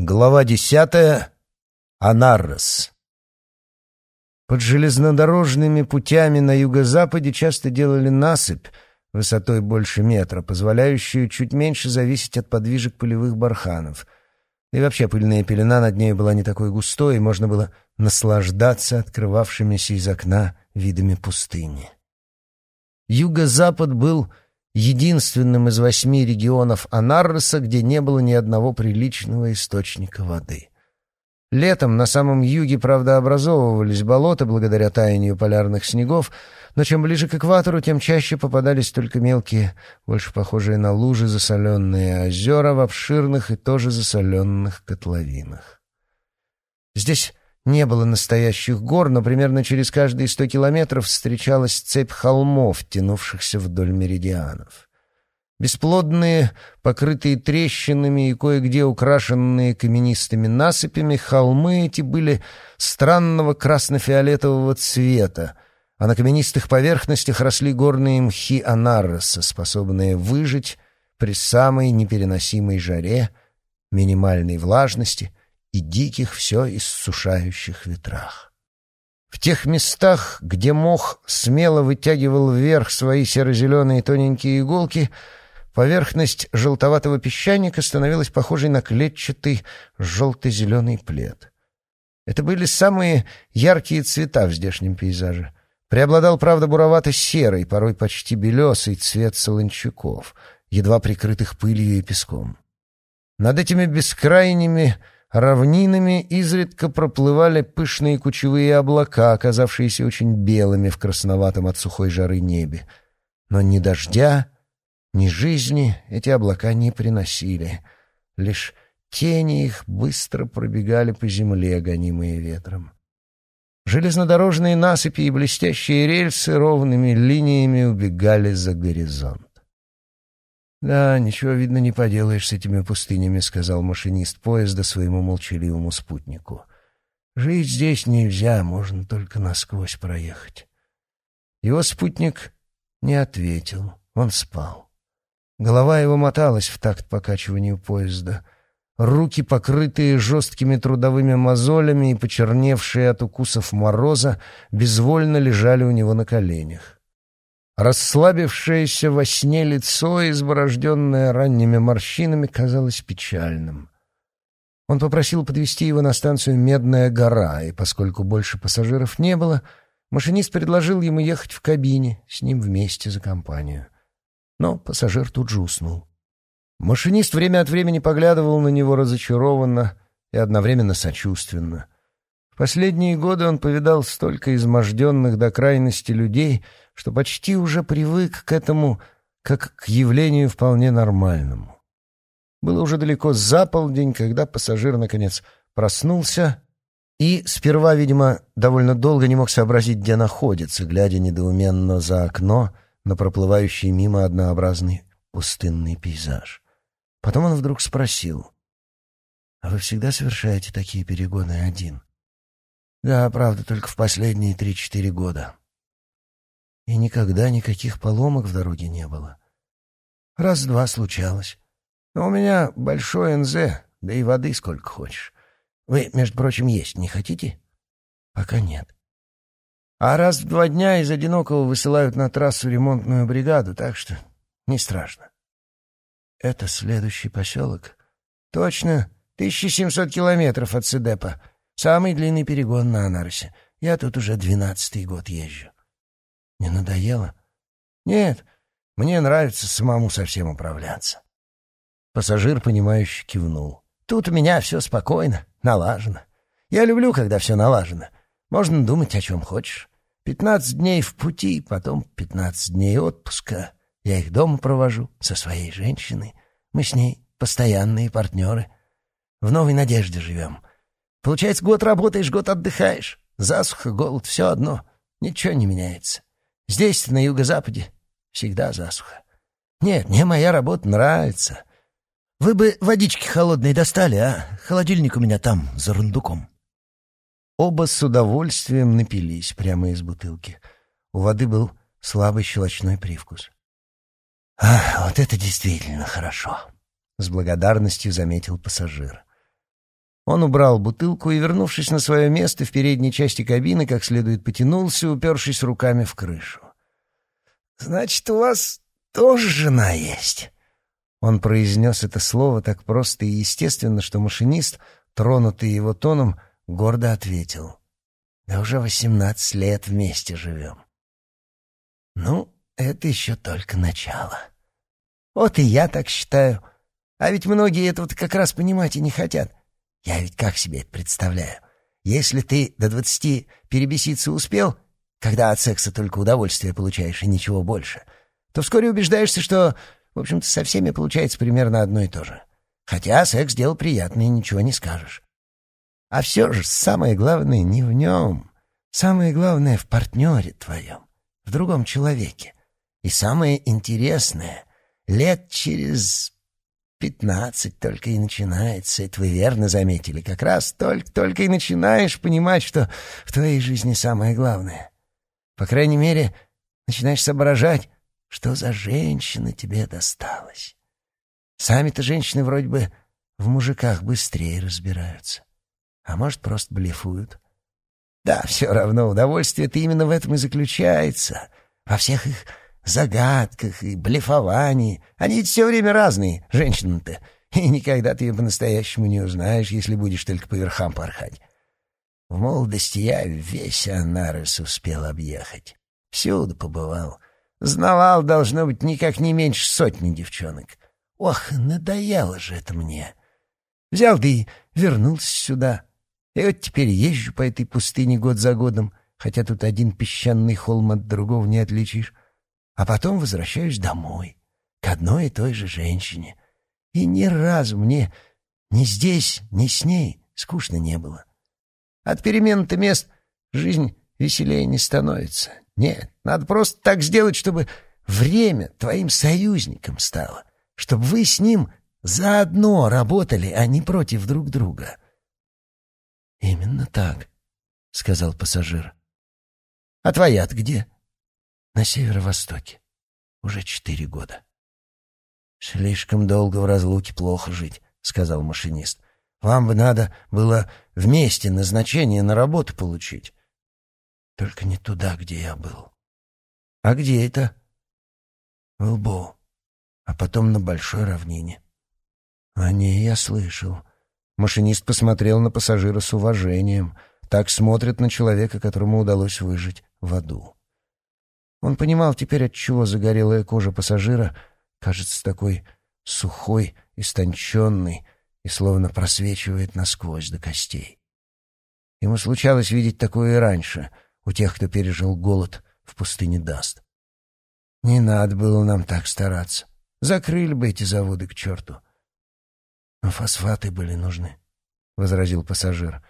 Глава десятая. Анаррос. Под железнодорожными путями на юго-западе часто делали насыпь высотой больше метра, позволяющую чуть меньше зависеть от подвижек полевых барханов. И вообще пыльная пелена над ней была не такой густой, и можно было наслаждаться открывавшимися из окна видами пустыни. Юго-запад был единственным из восьми регионов Анарроса, где не было ни одного приличного источника воды. Летом на самом юге, правда, образовывались болота благодаря таянию полярных снегов, но чем ближе к экватору, тем чаще попадались только мелкие, больше похожие на лужи, засоленные озера в обширных и тоже засоленных котловинах. Здесь не было настоящих гор, но примерно через каждые сто километров встречалась цепь холмов, тянувшихся вдоль меридианов. Бесплодные, покрытые трещинами и кое-где украшенные каменистыми насыпями, холмы эти были странного красно-фиолетового цвета, а на каменистых поверхностях росли горные мхи анарроса, способные выжить при самой непереносимой жаре, минимальной влажности и диких все иссушающих ветрах. В тех местах, где мох смело вытягивал вверх свои серо-зеленые тоненькие иголки, поверхность желтоватого песчаника становилась похожей на клетчатый желто-зеленый плед. Это были самые яркие цвета в здешнем пейзаже. Преобладал, правда, буровато-серый, порой почти белесый цвет солончаков, едва прикрытых пылью и песком. Над этими бескрайними равнинами изредка проплывали пышные кучевые облака, оказавшиеся очень белыми в красноватом от сухой жары небе. Но ни дождя, ни жизни эти облака не приносили. Лишь тени их быстро пробегали по земле, гонимые ветром. Железнодорожные насыпи и блестящие рельсы ровными линиями убегали за горизонт. «Да, ничего, видно, не поделаешь с этими пустынями», — сказал машинист поезда своему молчаливому спутнику. «Жить здесь нельзя, можно только насквозь проехать». Его спутник не ответил, он спал. Голова его моталась в такт покачиванию поезда. Руки, покрытые жесткими трудовыми мозолями и почерневшие от укусов мороза, безвольно лежали у него на коленях. Расслабившееся во сне лицо, изборожденное ранними морщинами, казалось печальным. Он попросил подвести его на станцию «Медная гора», и поскольку больше пассажиров не было, машинист предложил ему ехать в кабине, с ним вместе за компанию. Но пассажир тут же уснул. Машинист время от времени поглядывал на него разочарованно и одновременно сочувственно — последние годы он повидал столько изможденных до крайности людей, что почти уже привык к этому, как к явлению вполне нормальному. Было уже далеко за полдень, когда пассажир, наконец, проснулся и сперва, видимо, довольно долго не мог сообразить, где находится, глядя недоуменно за окно на проплывающий мимо однообразный пустынный пейзаж. Потом он вдруг спросил, «А вы всегда совершаете такие перегоны один?» Да, правда, только в последние три-четыре года. И никогда никаких поломок в дороге не было. Раз-два случалось. Но у меня большой НЗ, да и воды сколько хочешь. Вы, между прочим, есть не хотите? Пока нет. А раз в два дня из одинокого высылают на трассу ремонтную бригаду, так что не страшно. Это следующий поселок? Точно, 1700 километров от Сидепа. Самый длинный перегон на Анарсе. Я тут уже двенадцатый год езжу. Не надоело? Нет, мне нравится самому совсем управляться. Пассажир, понимающе кивнул. Тут у меня все спокойно, налажено. Я люблю, когда все налажено. Можно думать, о чем хочешь. Пятнадцать дней в пути, потом пятнадцать дней отпуска. Я их дома провожу со своей женщиной. Мы с ней постоянные партнеры. В новой надежде живем. Получается, год работаешь, год отдыхаешь. Засуха, голод — все одно. Ничего не меняется. Здесь, на юго-западе, всегда засуха. Нет, мне моя работа нравится. Вы бы водички холодной достали, а? Холодильник у меня там, за рундуком. Оба с удовольствием напились прямо из бутылки. У воды был слабый щелочной привкус. «Ах, вот это действительно хорошо!» — с благодарностью заметил пассажир. Он убрал бутылку и, вернувшись на свое место в передней части кабины, как следует потянулся, упершись руками в крышу. «Значит, у вас тоже жена есть?» Он произнес это слово так просто и естественно, что машинист, тронутый его тоном, гордо ответил. «Да уже восемнадцать лет вместе живем». «Ну, это еще только начало». «Вот и я так считаю. А ведь многие этого как раз понимать и не хотят. Я ведь как себе это представляю? Если ты до двадцати перебеситься успел, когда от секса только удовольствие получаешь и ничего больше, то вскоре убеждаешься, что, в общем-то, со всеми получается примерно одно и то же. Хотя секс — дело приятное, ничего не скажешь. А все же самое главное не в нем. Самое главное в партнере твоем, в другом человеке. И самое интересное — лет через Пятнадцать только и начинается, это вы верно заметили. Как раз только-только и начинаешь понимать, что в твоей жизни самое главное. По крайней мере, начинаешь соображать, что за женщина тебе досталась. Сами-то женщины вроде бы в мужиках быстрее разбираются. А может, просто блефуют. Да, все равно удовольствие-то именно в этом и заключается. Во всех их загадках и блефовании. Они все время разные, женщины-то. И никогда ты ее по-настоящему не узнаешь, если будешь только по верхам порхать. В молодости я весь Анарес успел объехать. Всюду побывал. Знавал, должно быть, никак не меньше сотни девчонок. Ох, надоело же это мне. Взял да и вернулся сюда. И вот теперь езжу по этой пустыне год за годом, хотя тут один песчаный холм от другого не отличишь а потом возвращаюсь домой, к одной и той же женщине. И ни разу мне ни здесь, ни с ней скучно не было. От перемен-то мест жизнь веселее не становится. Нет, надо просто так сделать, чтобы время твоим союзником стало, чтобы вы с ним заодно работали, а не против друг друга. — Именно так, — сказал пассажир. — А твоя-то где? — на северо-востоке. Уже четыре года. «Слишком долго в разлуке плохо жить», — сказал машинист. «Вам бы надо было вместе назначение на работу получить». «Только не туда, где я был». «А где это?» «В Лбу, а потом на Большой равнине». «О ней я слышал». Машинист посмотрел на пассажира с уважением. Так смотрят на человека, которому удалось выжить в аду. Он понимал теперь, от чего загорелая кожа пассажира кажется такой сухой, истонченной и словно просвечивает насквозь до костей. Ему случалось видеть такое и раньше у тех, кто пережил голод в пустыне Даст. Не надо было нам так стараться. Закрыли бы эти заводы к черту. Но фосфаты были нужны, — возразил пассажир.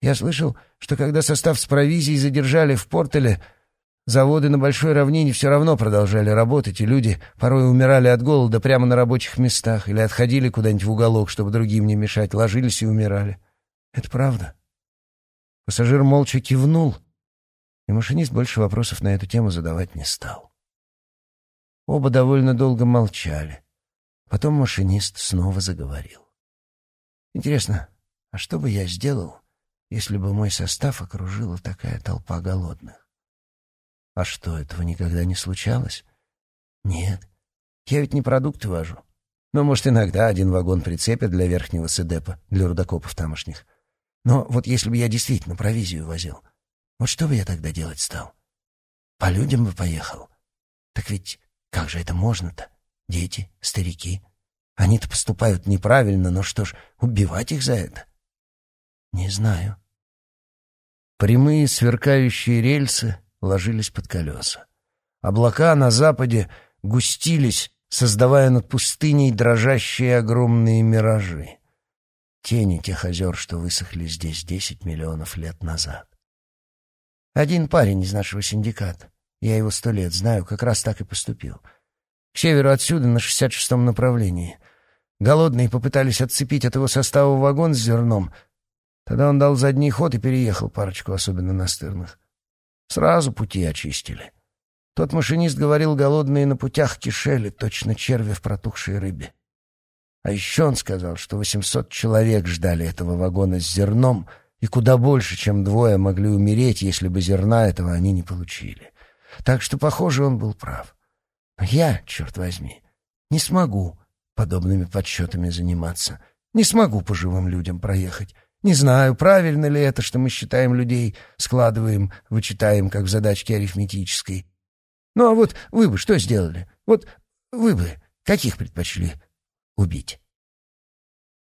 Я слышал, что когда состав с провизией задержали в Портеле, Заводы на большой равнине все равно продолжали работать, и люди порой умирали от голода прямо на рабочих местах или отходили куда-нибудь в уголок, чтобы другим не мешать, ложились и умирали. Это правда. Пассажир молча кивнул, и машинист больше вопросов на эту тему задавать не стал. Оба довольно долго молчали. Потом машинист снова заговорил. «Интересно, а что бы я сделал, если бы мой состав окружила такая толпа голодных? А что, этого никогда не случалось? Нет. Я ведь не продукты вожу. Ну, может, иногда один вагон прицепят для верхнего СДЭПа, для рудокопов тамошних. Но вот если бы я действительно провизию возил, вот что бы я тогда делать стал? По людям бы поехал. Так ведь как же это можно-то? Дети, старики. Они-то поступают неправильно, но что ж, убивать их за это? Не знаю. Прямые сверкающие рельсы, ложились под колеса. Облака на западе густились, создавая над пустыней дрожащие огромные миражи. Тени тех озер, что высохли здесь десять миллионов лет назад. Один парень из нашего синдиката, я его сто лет знаю, как раз так и поступил. К северу отсюда, на шестьдесят шестом направлении. Голодные попытались отцепить от его состава вагон с зерном. Тогда он дал задний ход и переехал парочку особенно настырных. Сразу пути очистили. Тот машинист говорил, голодные на путях кишели, точно черви в протухшей рыбе. А еще он сказал, что 800 человек ждали этого вагона с зерном, и куда больше, чем двое, могли умереть, если бы зерна этого они не получили. Так что, похоже, он был прав. Но я, черт возьми, не смогу подобными подсчетами заниматься. Не смогу по живым людям проехать. Не знаю, правильно ли это, что мы считаем людей, складываем, вычитаем, как в задачке арифметической. Ну а вот вы бы что сделали? Вот вы бы каких предпочли убить?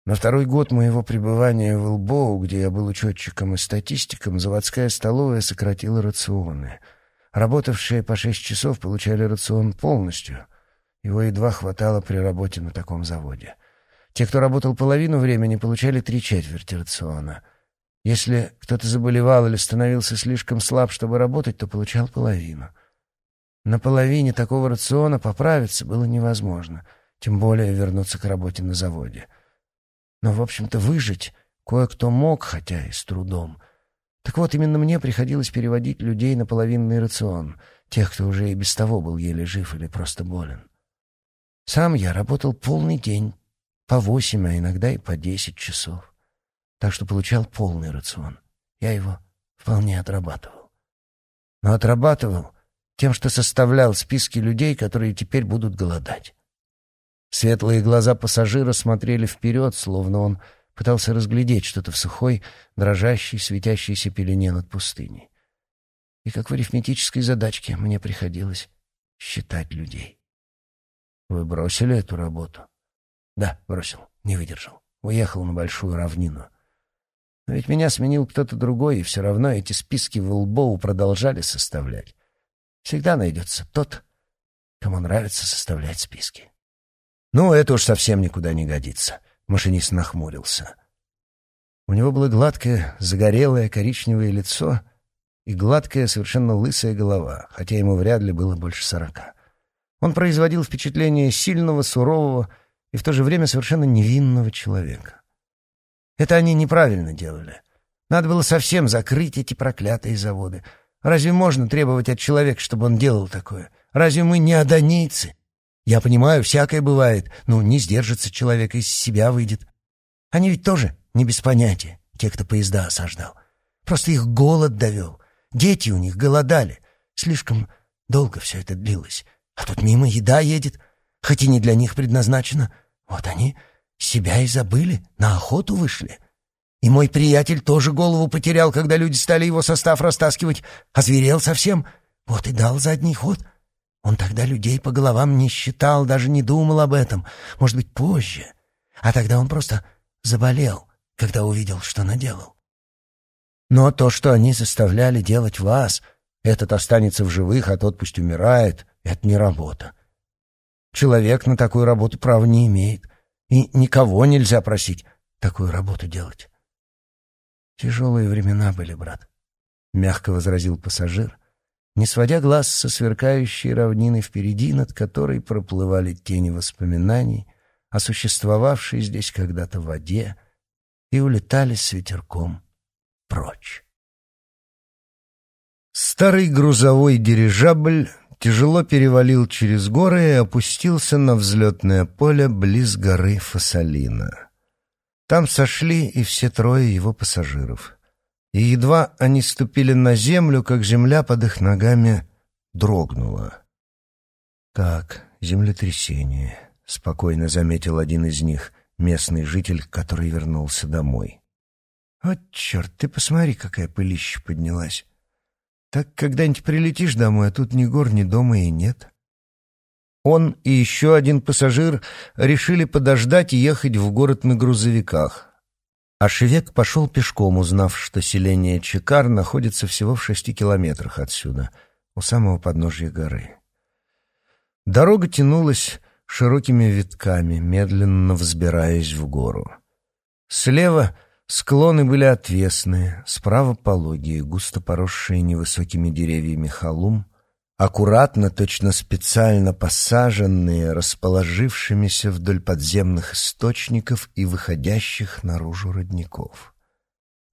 На второй год моего пребывания в Элбоу, где я был учетчиком и статистиком, заводская столовая сократила рационы. Работавшие по шесть часов получали рацион полностью. Его едва хватало при работе на таком заводе. Те, кто работал половину времени, получали три четверти рациона. Если кто-то заболевал или становился слишком слаб, чтобы работать, то получал половину. На половине такого рациона поправиться было невозможно, тем более вернуться к работе на заводе. Но, в общем-то, выжить кое-кто мог, хотя и с трудом. Так вот, именно мне приходилось переводить людей на половинный рацион, тех, кто уже и без того был еле жив или просто болен. Сам я работал полный день, по восемь, а иногда и по десять часов. Так что получал полный рацион. Я его вполне отрабатывал. Но отрабатывал тем, что составлял списки людей, которые теперь будут голодать. Светлые глаза пассажира смотрели вперед, словно он пытался разглядеть что-то в сухой, дрожащей, светящейся пелене над пустыней. И как в арифметической задачке мне приходилось считать людей. Вы бросили эту работу? Да, бросил, не выдержал. Уехал на большую равнину. Но ведь меня сменил кто-то другой, и все равно эти списки в Лбоу продолжали составлять. Всегда найдется тот, кому нравится составлять списки. Ну, это уж совсем никуда не годится. Машинист нахмурился. У него было гладкое, загорелое коричневое лицо и гладкая, совершенно лысая голова, хотя ему вряд ли было больше сорока. Он производил впечатление сильного, сурового, и в то же время совершенно невинного человека. Это они неправильно делали. Надо было совсем закрыть эти проклятые заводы. Разве можно требовать от человека, чтобы он делал такое? Разве мы не адонийцы? Я понимаю, всякое бывает. Ну, не сдержится человек, из себя выйдет. Они ведь тоже не без понятия, те, кто поезда осаждал. Просто их голод довел. Дети у них голодали. Слишком долго все это длилось. А тут мимо еда едет, хоть и не для них предназначена. Вот они себя и забыли, на охоту вышли. И мой приятель тоже голову потерял, когда люди стали его состав растаскивать, озверел совсем, вот и дал задний ход. Он тогда людей по головам не считал, даже не думал об этом, может быть, позже. А тогда он просто заболел, когда увидел, что наделал. Но то, что они заставляли делать вас, этот останется в живых, а тот пусть умирает, это не работа. Человек на такую работу права не имеет. И никого нельзя просить такую работу делать. Тяжелые времена были, брат, — мягко возразил пассажир, не сводя глаз со сверкающей равнины впереди, над которой проплывали тени воспоминаний о существовавшей здесь когда-то воде и улетали с ветерком прочь. Старый грузовой дирижабль тяжело перевалил через горы и опустился на взлетное поле близ горы Фасолина. Там сошли и все трое его пассажиров. И едва они ступили на землю, как земля под их ногами дрогнула. «Так, землетрясение», — спокойно заметил один из них, местный житель, который вернулся домой. «Вот черт, ты посмотри, какая пылища поднялась!» Так когда-нибудь прилетишь домой, а тут ни гор, ни дома и нет. Он и еще один пассажир решили подождать и ехать в город на грузовиках. А Шевек пошел пешком, узнав, что селение Чекар находится всего в шести километрах отсюда, у самого подножья горы. Дорога тянулась широкими витками, медленно взбираясь в гору. Слева — Склоны были отвесные, справа пологие, густо поросшие невысокими деревьями холум, аккуратно, точно специально посаженные, расположившимися вдоль подземных источников и выходящих наружу родников.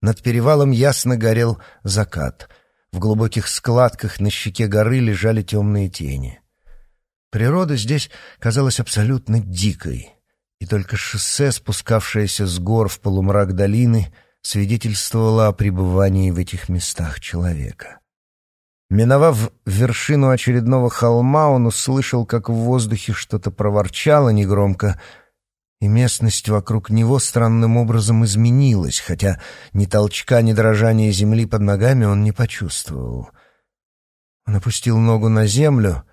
Над перевалом ясно горел закат. В глубоких складках на щеке горы лежали темные тени. Природа здесь казалась абсолютно дикой — и только шоссе, спускавшееся с гор в полумрак долины, свидетельствовало о пребывании в этих местах человека. Миновав вершину очередного холма, он услышал, как в воздухе что-то проворчало негромко, и местность вокруг него странным образом изменилась, хотя ни толчка, ни дрожания земли под ногами он не почувствовал. Он опустил ногу на землю,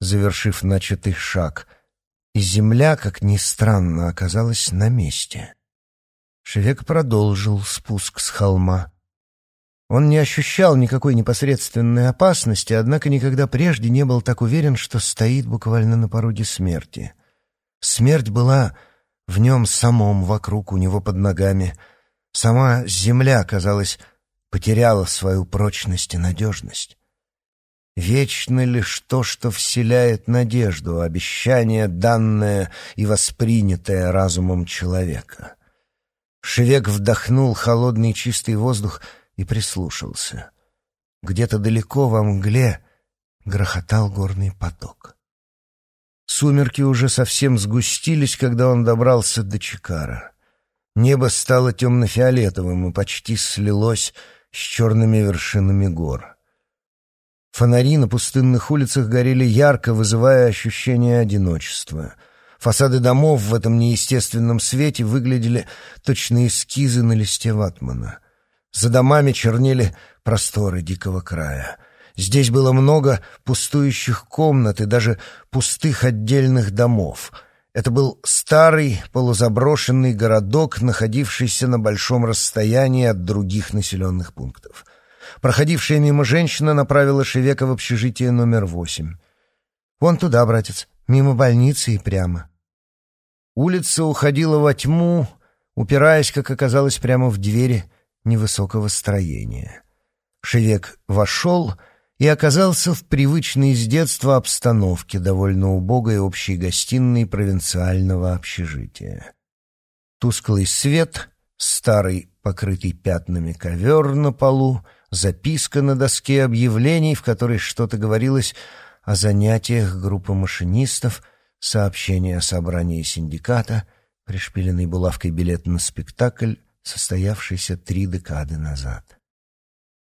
завершив начатый шаг, и земля, как ни странно, оказалась на месте. Шевек продолжил спуск с холма. Он не ощущал никакой непосредственной опасности, однако никогда прежде не был так уверен, что стоит буквально на пороге смерти. Смерть была в нем самом, вокруг, у него под ногами. Сама земля, казалось, потеряла свою прочность и надежность. Вечно лишь то, что вселяет надежду, обещание, данное и воспринятое разумом человека. Шевек вдохнул холодный чистый воздух — и прислушался. Где-то далеко во мгле грохотал горный поток. Сумерки уже совсем сгустились, когда он добрался до Чикара. Небо стало темно-фиолетовым и почти слилось с черными вершинами гор. Фонари на пустынных улицах горели ярко, вызывая ощущение одиночества. Фасады домов в этом неестественном свете выглядели точно эскизы на листе ватмана — за домами чернели просторы дикого края. Здесь было много пустующих комнат и даже пустых отдельных домов. Это был старый полузаброшенный городок, находившийся на большом расстоянии от других населенных пунктов. Проходившая мимо женщина направила Шевека в общежитие номер восемь. «Вон туда, братец, мимо больницы и прямо». Улица уходила во тьму, упираясь, как оказалось, прямо в двери — невысокого строения. Шевек вошел и оказался в привычной с детства обстановке, довольно убогой общей гостиной провинциального общежития. Тусклый свет, старый, покрытый пятнами ковер на полу, записка на доске объявлений, в которой что-то говорилось о занятиях группы машинистов, сообщение о собрании синдиката, пришпиленный булавкой билет на спектакль, состоявшийся три декады назад.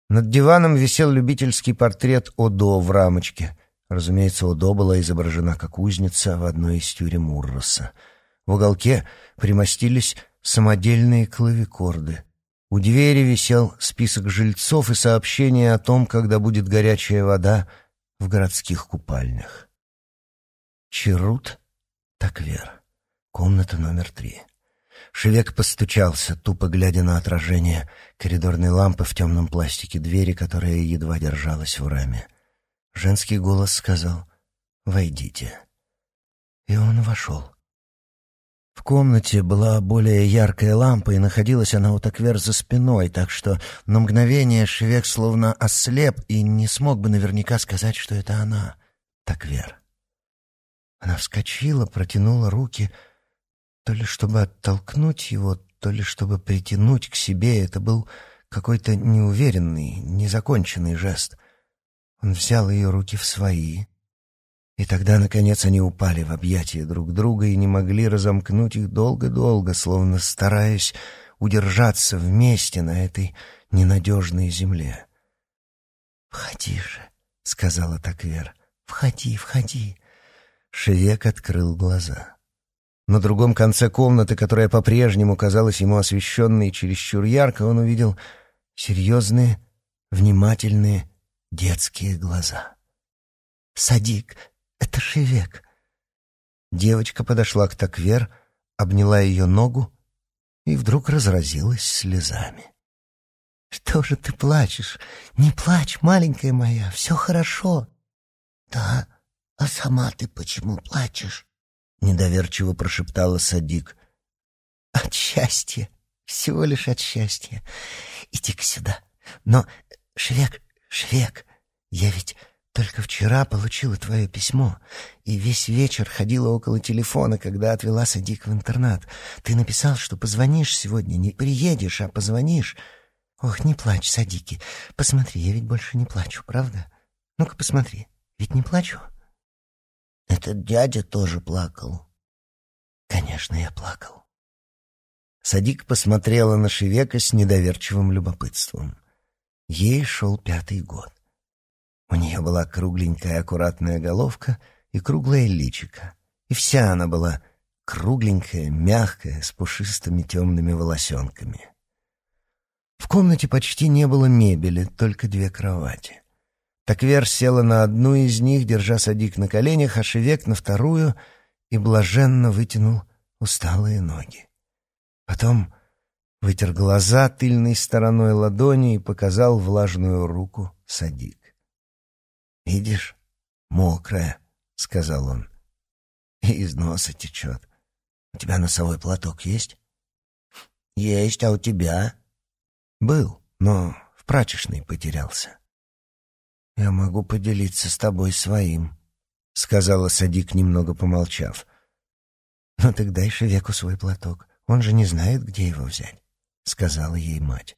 Над диваном висел любительский портрет Одо в рамочке. Разумеется, Одо была изображена как узница в одной из тюрем Урроса. В уголке примостились самодельные клавикорды. У двери висел список жильцов и сообщение о том, когда будет горячая вода в городских купальнях. Чарут Таквер. Комната номер три. Шевек постучался, тупо глядя на отражение коридорной лампы в темном пластике двери, которая едва держалась в раме. Женский голос сказал «Войдите». И он вошел. В комнате была более яркая лампа, и находилась она у Таквер за спиной, так что на мгновение Шевек словно ослеп и не смог бы наверняка сказать, что это она, Таквер. Она вскочила, протянула руки — то ли чтобы оттолкнуть его, то ли чтобы притянуть к себе. Это был какой-то неуверенный, незаконченный жест. Он взял ее руки в свои, и тогда, наконец, они упали в объятия друг друга и не могли разомкнуть их долго-долго, словно стараясь удержаться вместе на этой ненадежной земле. «Входи же», — сказала Таквер, — «входи, входи». Шевек открыл глаза. На другом конце комнаты, которая по-прежнему казалась ему освещенной чересчур ярко, он увидел серьезные, внимательные детские глаза. «Садик, это Шевек!» Девочка подошла к Таквер, обняла ее ногу и вдруг разразилась слезами. «Что же ты плачешь? Не плачь, маленькая моя, все хорошо!» «Да, а сама ты почему плачешь?» — недоверчиво прошептала Садик. «От счастья, всего лишь от счастья. Иди-ка сюда. Но, Швек, Швек, я ведь только вчера получила твое письмо, и весь вечер ходила около телефона, когда отвела Садик в интернат. Ты написал, что позвонишь сегодня, не приедешь, а позвонишь. Ох, не плачь, Садики. Посмотри, я ведь больше не плачу, правда? Ну-ка посмотри, ведь не плачу». Этот дядя тоже плакал. Конечно, я плакал. Садик посмотрела на Шевека с недоверчивым любопытством. Ей шел пятый год. У нее была кругленькая аккуратная головка и круглое личико. И вся она была кругленькая, мягкая, с пушистыми темными волосенками. В комнате почти не было мебели, только две кровати. Таквер села на одну из них, держа Садик на коленях, а Шевек на вторую и блаженно вытянул усталые ноги. Потом вытер глаза тыльной стороной ладони и показал влажную руку Садик. «Видишь, мокрая», — сказал он, — «и из носа течет. У тебя носовой платок есть?» «Есть, а у тебя?» «Был, но в прачечной потерялся». «Я могу поделиться с тобой своим», — сказала Садик, немного помолчав. «Ну так дай Шевеку свой платок. Он же не знает, где его взять», — сказала ей мать.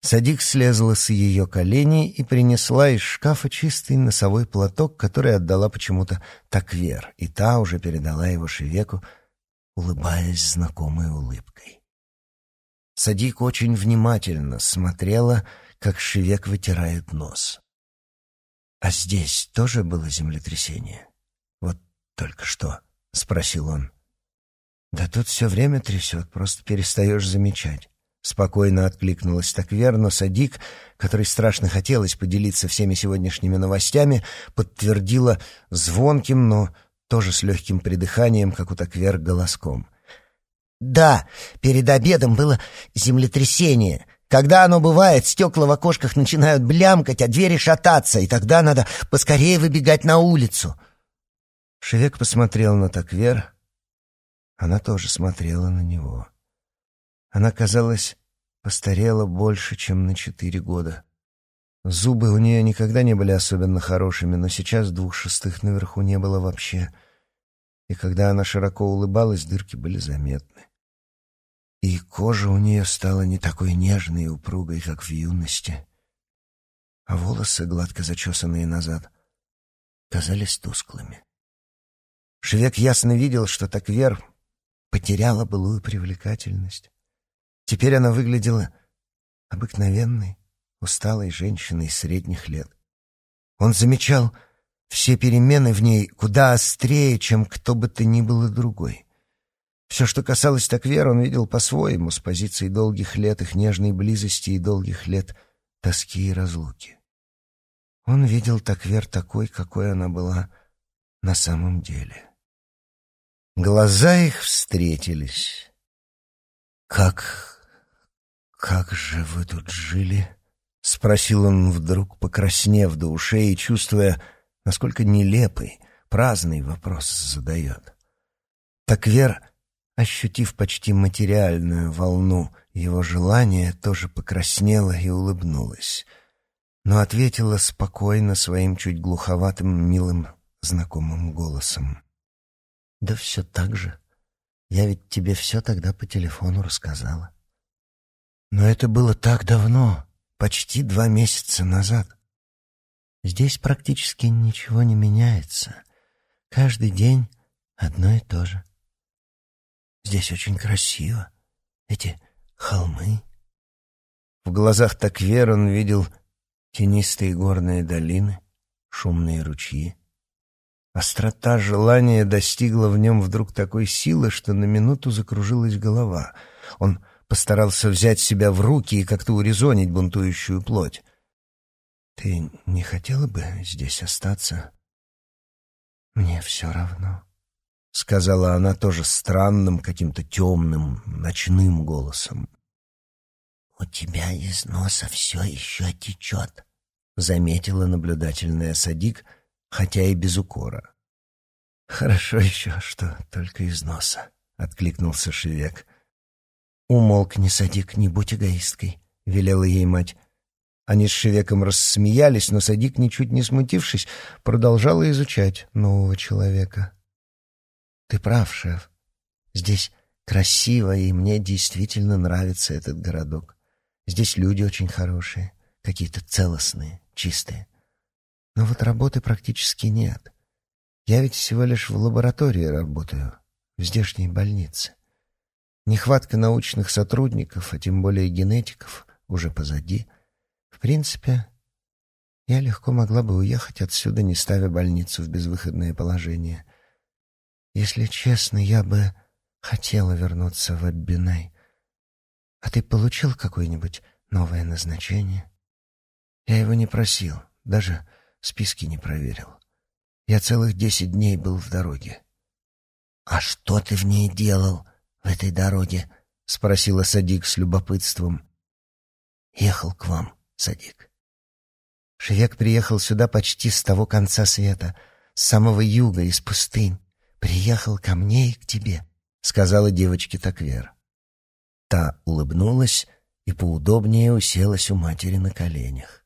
Садик слезла с ее коленей и принесла из шкафа чистый носовой платок, который отдала почему-то Таквер, и та уже передала его Шевеку, улыбаясь знакомой улыбкой. Садик очень внимательно смотрела, как Шевек вытирает нос. «А здесь тоже было землетрясение? Вот только что?» — спросил он. «Да тут все время трясет, просто перестаешь замечать». Спокойно откликнулась так верно Садик, которой страшно хотелось поделиться всеми сегодняшними новостями, подтвердила звонким, но тоже с легким придыханием, как у таквер, голоском. «Да, перед обедом было землетрясение. Когда оно бывает, стекла в окошках начинают блямкать, а двери шататься, и тогда надо поскорее выбегать на улицу». Шевек посмотрел на Таквер. Она тоже смотрела на него. Она, казалось, постарела больше, чем на четыре года. Зубы у нее никогда не были особенно хорошими, но сейчас двух шестых наверху не было вообще. И когда она широко улыбалась, дырки были заметны. И кожа у нее стала не такой нежной и упругой, как в юности. А волосы, гладко зачесанные назад, казались тусклыми. Швек ясно видел, что Таквер потеряла былую привлекательность. Теперь она выглядела обыкновенной, усталой женщиной средних лет. Он замечал все перемены в ней куда острее, чем кто бы то ни было другой. Все, что касалось Таквер, он видел по-своему, с позиции долгих лет их нежной близости и долгих лет тоски и разлуки. Он видел Таквер такой, какой она была на самом деле. Глаза их встретились. Как «Как же вы тут жили?» — спросил он вдруг, покраснев до ушей и чувствуя, насколько нелепый, праздный вопрос задает. Так Вер, ощутив почти материальную волну его желания, тоже покраснела и улыбнулась, но ответила спокойно своим чуть глуховатым, милым, знакомым голосом. «Да все так же. Я ведь тебе все тогда по телефону рассказала». Но это было так давно, почти два месяца назад. Здесь практически ничего не меняется. Каждый день одно и то же. Здесь очень красиво. Эти холмы. В глазах Таквер он видел тенистые горные долины, шумные ручьи. Острота желания достигла в нем вдруг такой силы, что на минуту закружилась голова. Он постарался взять себя в руки и как-то урезонить бунтующую плоть. «Ты не хотела бы здесь остаться?» «Мне все равно», — сказала она тоже странным, каким-то темным, ночным голосом. «У тебя из носа все еще течет», — заметила наблюдательная Садик, хотя и без укора. «Хорошо еще, что только из носа», — откликнулся Шевек. «Умолкни, Садик, не будь эгоисткой», — велела ей мать. Они с Шевеком рассмеялись, но Садик, ничуть не смутившись, продолжала изучать нового человека. «Ты прав, шеф. Здесь красиво, и мне действительно нравится этот городок. Здесь люди очень хорошие, какие-то целостные, чистые. Но вот работы практически нет. Я ведь всего лишь в лаборатории работаю, в здешней больнице. Нехватка научных сотрудников, а тем более генетиков, уже позади. В принципе, я легко могла бы уехать отсюда, не ставя больницу в безвыходное положение. Если честно, я бы хотела вернуться в Аббинай. А ты получил какое-нибудь новое назначение? Я его не просил, даже списки не проверил. Я целых десять дней был в дороге. «А что ты в ней делал, в этой дороге?» — спросила Садик с любопытством. «Ехал к вам, Садик». Шевек приехал сюда почти с того конца света, с самого юга, из пустынь. «Приехал ко мне и к тебе», — сказала девочке Таквер. Та улыбнулась и поудобнее уселась у матери на коленях.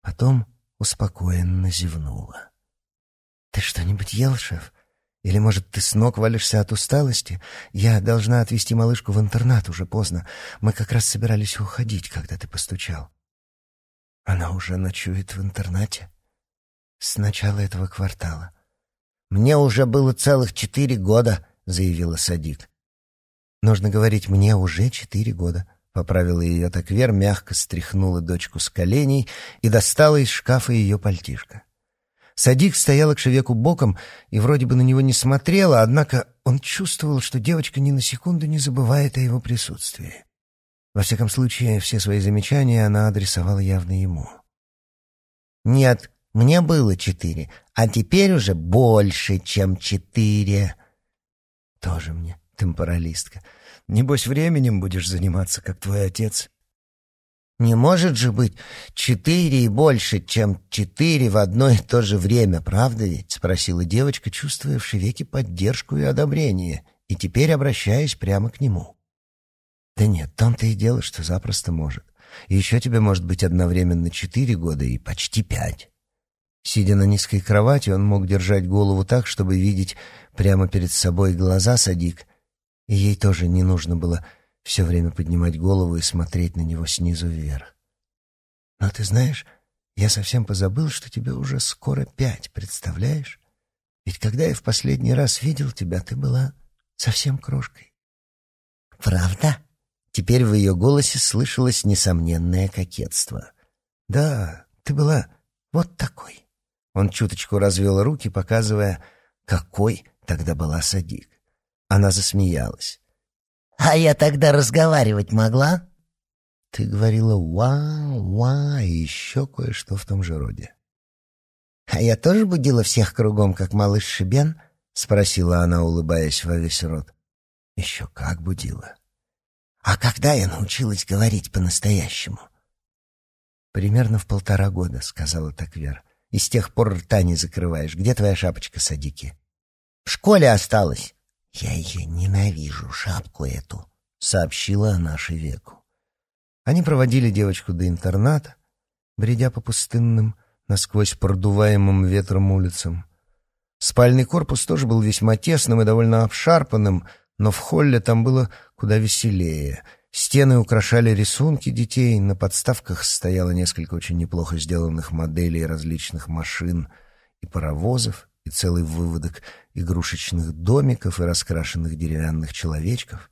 Потом успокоенно зевнула. «Ты что-нибудь ел, шеф? Или, может, ты с ног валишься от усталости? Я должна отвезти малышку в интернат, уже поздно. Мы как раз собирались уходить, когда ты постучал». «Она уже ночует в интернате?» «С начала этого квартала». «Мне уже было целых четыре года», — заявила Садик. «Нужно говорить, мне уже четыре года», — поправила ее Таквер, мягко стряхнула дочку с коленей и достала из шкафа ее пальтишко. Садик стояла к Шевеку боком и вроде бы на него не смотрела, однако он чувствовал, что девочка ни на секунду не забывает о его присутствии. Во всяком случае, все свои замечания она адресовала явно ему. «Нет, мне было четыре, а теперь уже больше, чем четыре». «Тоже мне темпоралистка. Небось, временем будешь заниматься, как твой отец». Не может же быть четыре и больше, чем четыре в одно и то же время, правда ведь? Спросила девочка, чувствуя в Шевеке поддержку и одобрение, и теперь обращаясь прямо к нему. Да нет, там-то и дело, что запросто может. Еще тебе может быть одновременно четыре года и почти пять. Сидя на низкой кровати, он мог держать голову так, чтобы видеть прямо перед собой глаза Садик, и ей тоже не нужно было все время поднимать голову и смотреть на него снизу вверх. Но ты знаешь, я совсем позабыл, что тебе уже скоро пять, представляешь? Ведь когда я в последний раз видел тебя, ты была совсем крошкой. Правда? Теперь в ее голосе слышалось несомненное кокетство. Да, ты была вот такой. Он чуточку развел руки, показывая, какой тогда была Садик. Она засмеялась. А я тогда разговаривать могла? Ты говорила «ва-ва» и еще кое-что в том же роде. А я тоже будила всех кругом, как малыш Шибен? Спросила она, улыбаясь во весь рот. Еще как будила. А когда я научилась говорить по-настоящему? Примерно в полтора года, сказала Таквер. И с тех пор рта не закрываешь. Где твоя шапочка, Садики? В школе осталась. «Я ее ненавижу, шапку эту», — сообщила она Шевеку. Они проводили девочку до интерната, бредя по пустынным, насквозь продуваемым ветром улицам. Спальный корпус тоже был весьма тесным и довольно обшарпанным, но в холле там было куда веселее. Стены украшали рисунки детей, на подставках стояло несколько очень неплохо сделанных моделей различных машин и паровозов, и целый выводок игрушечных домиков и раскрашенных деревянных человечков.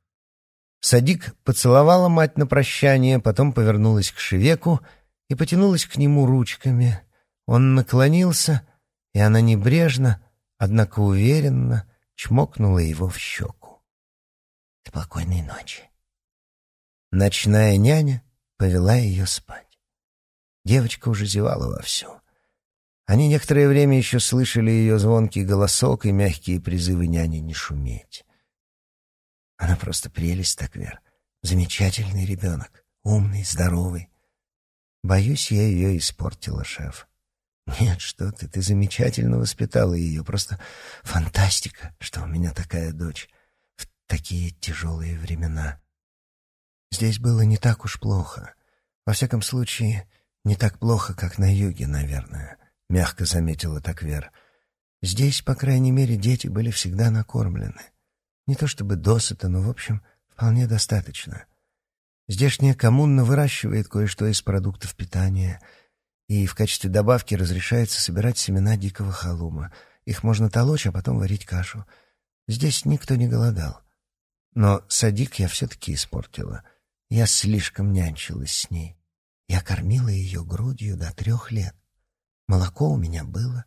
Садик поцеловала мать на прощание, потом повернулась к Шевеку и потянулась к нему ручками. Он наклонился, и она небрежно, однако уверенно, чмокнула его в щеку. «Спокойной ночи». Ночная няня повела ее спать. Девочка уже зевала вовсю. Они некоторое время еще слышали ее звонкий голосок и мягкие призывы няни не шуметь. Она просто прелесть, Таквер. Замечательный ребенок. Умный, здоровый. Боюсь, я ее испортила, шеф. Нет, что ты, ты замечательно воспитала ее. Просто фантастика, что у меня такая дочь в такие тяжелые времена. Здесь было не так уж плохо. Во всяком случае, не так плохо, как на юге, наверное. — мягко заметила Таквер. «Здесь, по крайней мере, дети были всегда накормлены. Не то чтобы досыта, но, в общем, вполне достаточно. Здешняя коммуна выращивает кое-что из продуктов питания, и в качестве добавки разрешается собирать семена дикого халума. Их можно толочь, а потом варить кашу. Здесь никто не голодал. Но садик я все-таки испортила. Я слишком нянчилась с ней. Я кормила ее грудью до трех лет. Молоко у меня было.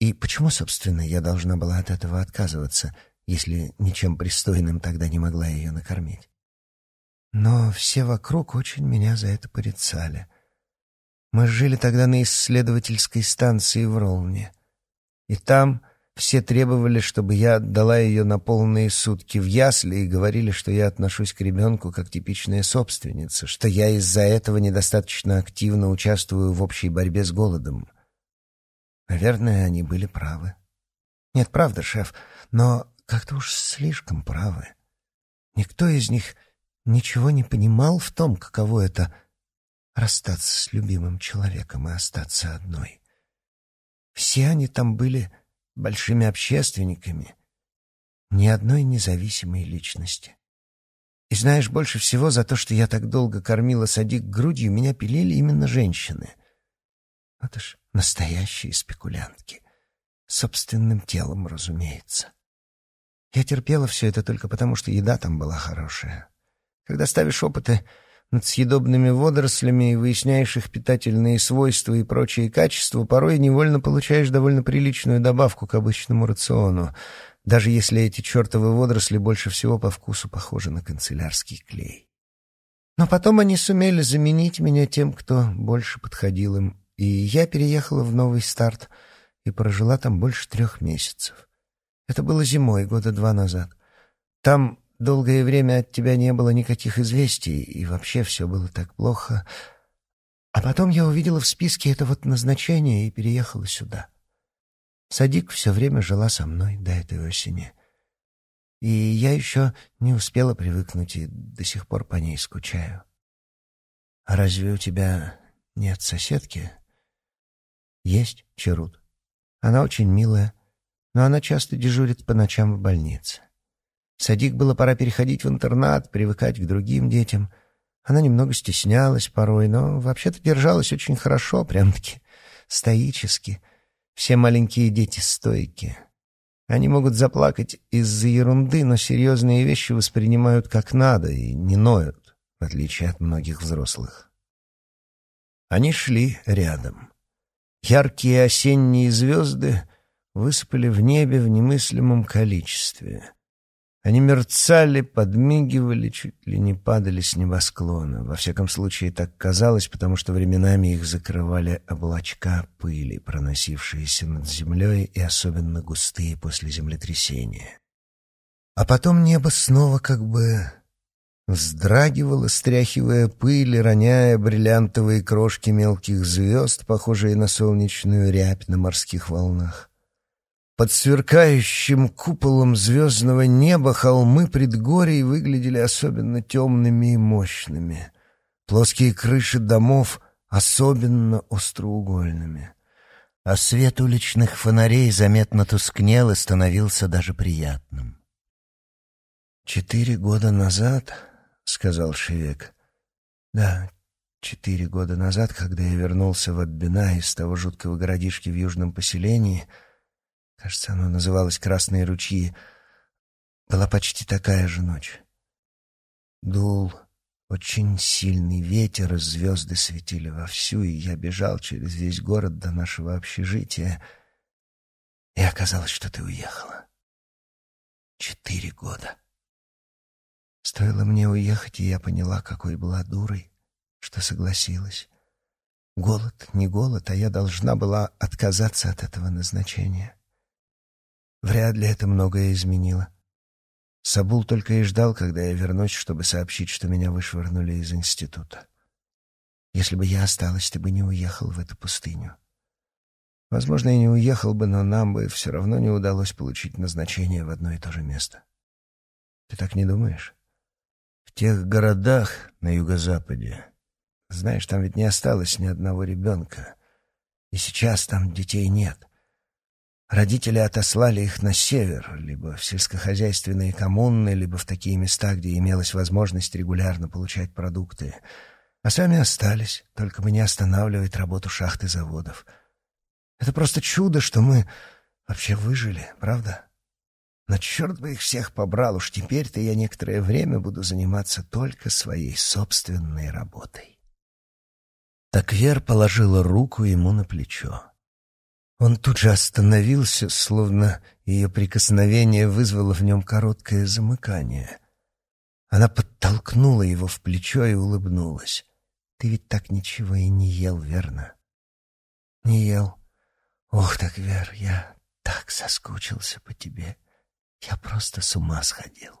И почему, собственно, я должна была от этого отказываться, если ничем пристойным тогда не могла ее накормить? Но все вокруг очень меня за это порицали. Мы жили тогда на исследовательской станции в Ролне. И там все требовали, чтобы я отдала ее на полные сутки в ясли и говорили, что я отношусь к ребенку как типичная собственница, что я из-за этого недостаточно активно участвую в общей борьбе с голодом. Наверное, они были правы. Нет, правда, шеф, но как-то уж слишком правы. Никто из них ничего не понимал в том, каково это — расстаться с любимым человеком и остаться одной. Все они там были большими общественниками, ни одной независимой личности. И знаешь, больше всего за то, что я так долго кормила садик грудью, меня пилили именно женщины. Это ж настоящие спекулянтки. Собственным телом, разумеется. Я терпела все это только потому, что еда там была хорошая. Когда ставишь опыты над съедобными водорослями и выясняешь их питательные свойства и прочие качества, порой невольно получаешь довольно приличную добавку к обычному рациону, даже если эти чертовы водоросли больше всего по вкусу похожи на канцелярский клей. Но потом они сумели заменить меня тем, кто больше подходил им, и я переехала в новый старт и прожила там больше трех месяцев. Это было зимой, года два назад. Там Долгое время от тебя не было никаких известий, и вообще все было так плохо. А потом я увидела в списке это вот назначение и переехала сюда. Садик все время жила со мной до этой осени. И я еще не успела привыкнуть и до сих пор по ней скучаю. А разве у тебя нет соседки? Есть, Черут. Она очень милая, но она часто дежурит по ночам в больнице. Садик было пора переходить в интернат, привыкать к другим детям. Она немного стеснялась порой, но вообще-то держалась очень хорошо, прям-таки стоически. Все маленькие дети стойки. Они могут заплакать из-за ерунды, но серьезные вещи воспринимают как надо и не ноют, в отличие от многих взрослых. Они шли рядом. Яркие осенние звезды высыпали в небе в немыслимом количестве — они мерцали, подмигивали, чуть ли не падали с небосклона. Во всяком случае, так казалось, потому что временами их закрывали облачка пыли, проносившиеся над землей и особенно густые после землетрясения. А потом небо снова как бы вздрагивало, стряхивая пыль и роняя бриллиантовые крошки мелких звезд, похожие на солнечную рябь на морских волнах. Под сверкающим куполом звездного неба холмы предгорий выглядели особенно темными и мощными. Плоские крыши домов особенно остроугольными. А свет уличных фонарей заметно тускнел и становился даже приятным. «Четыре года назад», — сказал Шевек, — «да, четыре года назад, когда я вернулся в Аббина из того жуткого городишки в южном поселении», — Кажется, оно называлось «Красные ручьи». Была почти такая же ночь. Дул очень сильный ветер, звезды светили вовсю, и я бежал через весь город до нашего общежития, и оказалось, что ты уехала. Четыре года. Стоило мне уехать, и я поняла, какой была дурой, что согласилась. Голод, не голод, а я должна была отказаться от этого назначения. Вряд ли это многое изменило. Сабул только и ждал, когда я вернусь, чтобы сообщить, что меня вышвырнули из института. Если бы я осталась, ты бы не уехал в эту пустыню. Возможно, я не уехал бы, но нам бы все равно не удалось получить назначение в одно и то же место. Ты так не думаешь? В тех городах на юго-западе, знаешь, там ведь не осталось ни одного ребенка. И сейчас там детей нет. Родители отослали их на север, либо в сельскохозяйственные коммуны, либо в такие места, где имелась возможность регулярно получать продукты. А сами остались, только бы не останавливать работу шахт и заводов. Это просто чудо, что мы вообще выжили, правда? Но черт бы их всех побрал, уж теперь-то я некоторое время буду заниматься только своей собственной работой. Так Вер положила руку ему на плечо. Он тут же остановился, словно ее прикосновение вызвало в нем короткое замыкание. Она подтолкнула его в плечо и улыбнулась. «Ты ведь так ничего и не ел, верно?» «Не ел. Ох, так, Вер, я так соскучился по тебе. Я просто с ума сходил».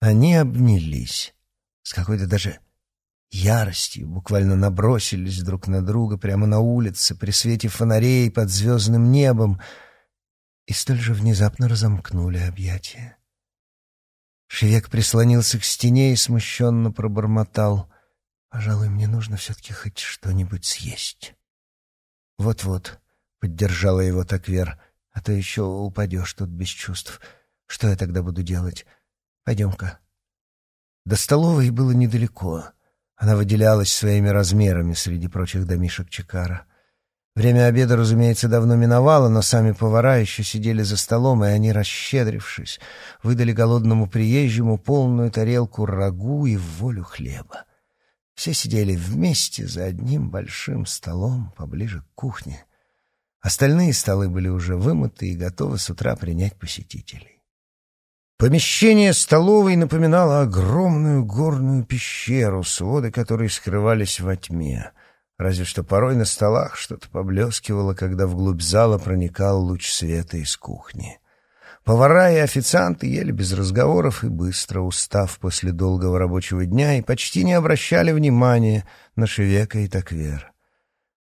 Они обнялись с какой-то даже яростью, буквально набросились друг на друга прямо на улице, при свете фонарей под звездным небом, и столь же внезапно разомкнули объятия. Шевек прислонился к стене и смущенно пробормотал. «Пожалуй, мне нужно все-таки хоть что-нибудь съесть». «Вот-вот», — поддержала его Таквер, — «а то еще упадешь тут без чувств. Что я тогда буду делать? Пойдем-ка». До столовой было недалеко. Она выделялась своими размерами среди прочих домишек Чикара. Время обеда, разумеется, давно миновало, но сами повара еще сидели за столом, и они, расщедрившись, выдали голодному приезжему полную тарелку рагу и волю хлеба. Все сидели вместе за одним большим столом поближе к кухне. Остальные столы были уже вымыты и готовы с утра принять посетителей. Помещение столовой напоминало огромную горную пещеру, своды которой скрывались во тьме. Разве что порой на столах что-то поблескивало, когда вглубь зала проникал луч света из кухни. Повара и официанты ели без разговоров и быстро, устав после долгого рабочего дня, и почти не обращали внимания на Шевека и Таквер.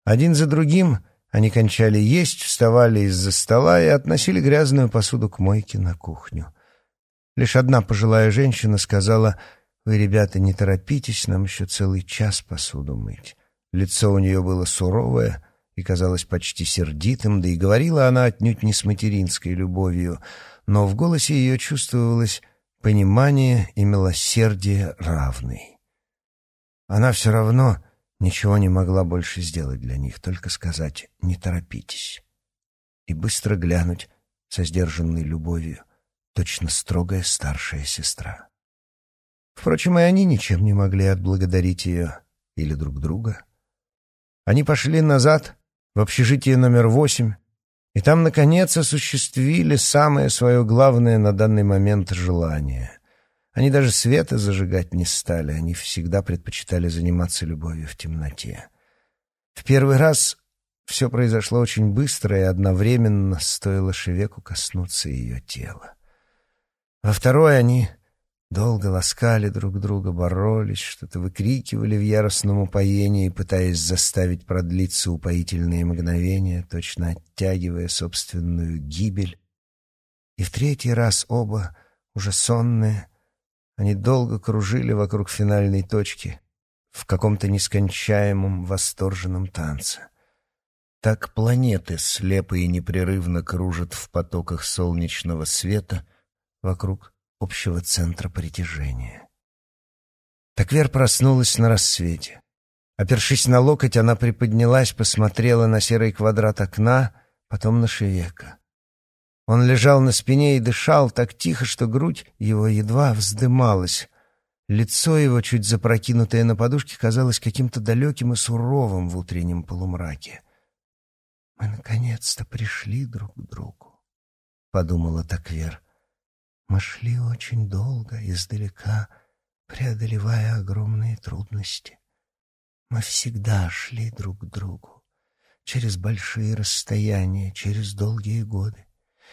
Один за другим они кончали есть, вставали из-за стола и относили грязную посуду к мойке на кухню. Лишь одна пожилая женщина сказала, «Вы, ребята, не торопитесь, нам еще целый час посуду мыть». Лицо у нее было суровое и казалось почти сердитым, да и говорила она отнюдь не с материнской любовью, но в голосе ее чувствовалось понимание и милосердие равный. Она все равно ничего не могла больше сделать для них, только сказать «не торопитесь» и быстро глянуть со сдержанной любовью точно строгая старшая сестра. Впрочем, и они ничем не могли отблагодарить ее или друг друга. Они пошли назад, в общежитие номер восемь, и там, наконец, осуществили самое свое главное на данный момент желание. Они даже света зажигать не стали, они всегда предпочитали заниматься любовью в темноте. В первый раз все произошло очень быстро, и одновременно стоило Шевеку коснуться ее тела. Во второй они долго ласкали друг друга, боролись, что-то выкрикивали в яростном упоении, пытаясь заставить продлиться упоительные мгновения, точно оттягивая собственную гибель. И в третий раз оба, уже сонные, они долго кружили вокруг финальной точки в каком-то нескончаемом восторженном танце. Так планеты слепо и непрерывно кружат в потоках солнечного света — вокруг общего центра притяжения. Таквер проснулась на рассвете. Опершись на локоть, она приподнялась, посмотрела на серый квадрат окна, потом на Шевека. Он лежал на спине и дышал так тихо, что грудь его едва вздымалась. Лицо его, чуть запрокинутое на подушке, казалось каким-то далеким и суровым в утреннем полумраке. «Мы наконец-то пришли друг к другу», — подумала Таквер. Мы шли очень долго, издалека, преодолевая огромные трудности. Мы всегда шли друг к другу, через большие расстояния, через долгие годы,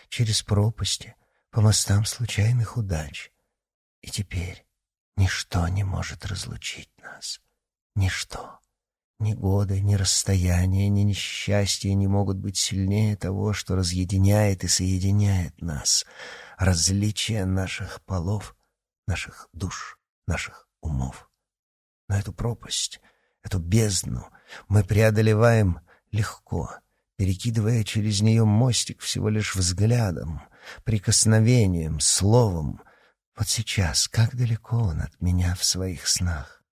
через пропасти, по мостам случайных удач. И теперь ничто не может разлучить нас. Ничто. Ни годы, ни расстояние, ни несчастье не могут быть сильнее того, что разъединяет и соединяет нас — различия наших полов, наших душ, наших умов. Но эту пропасть, эту бездну мы преодолеваем легко, перекидывая через нее мостик всего лишь взглядом, прикосновением, словом. Вот сейчас, как далеко он от меня в своих снах.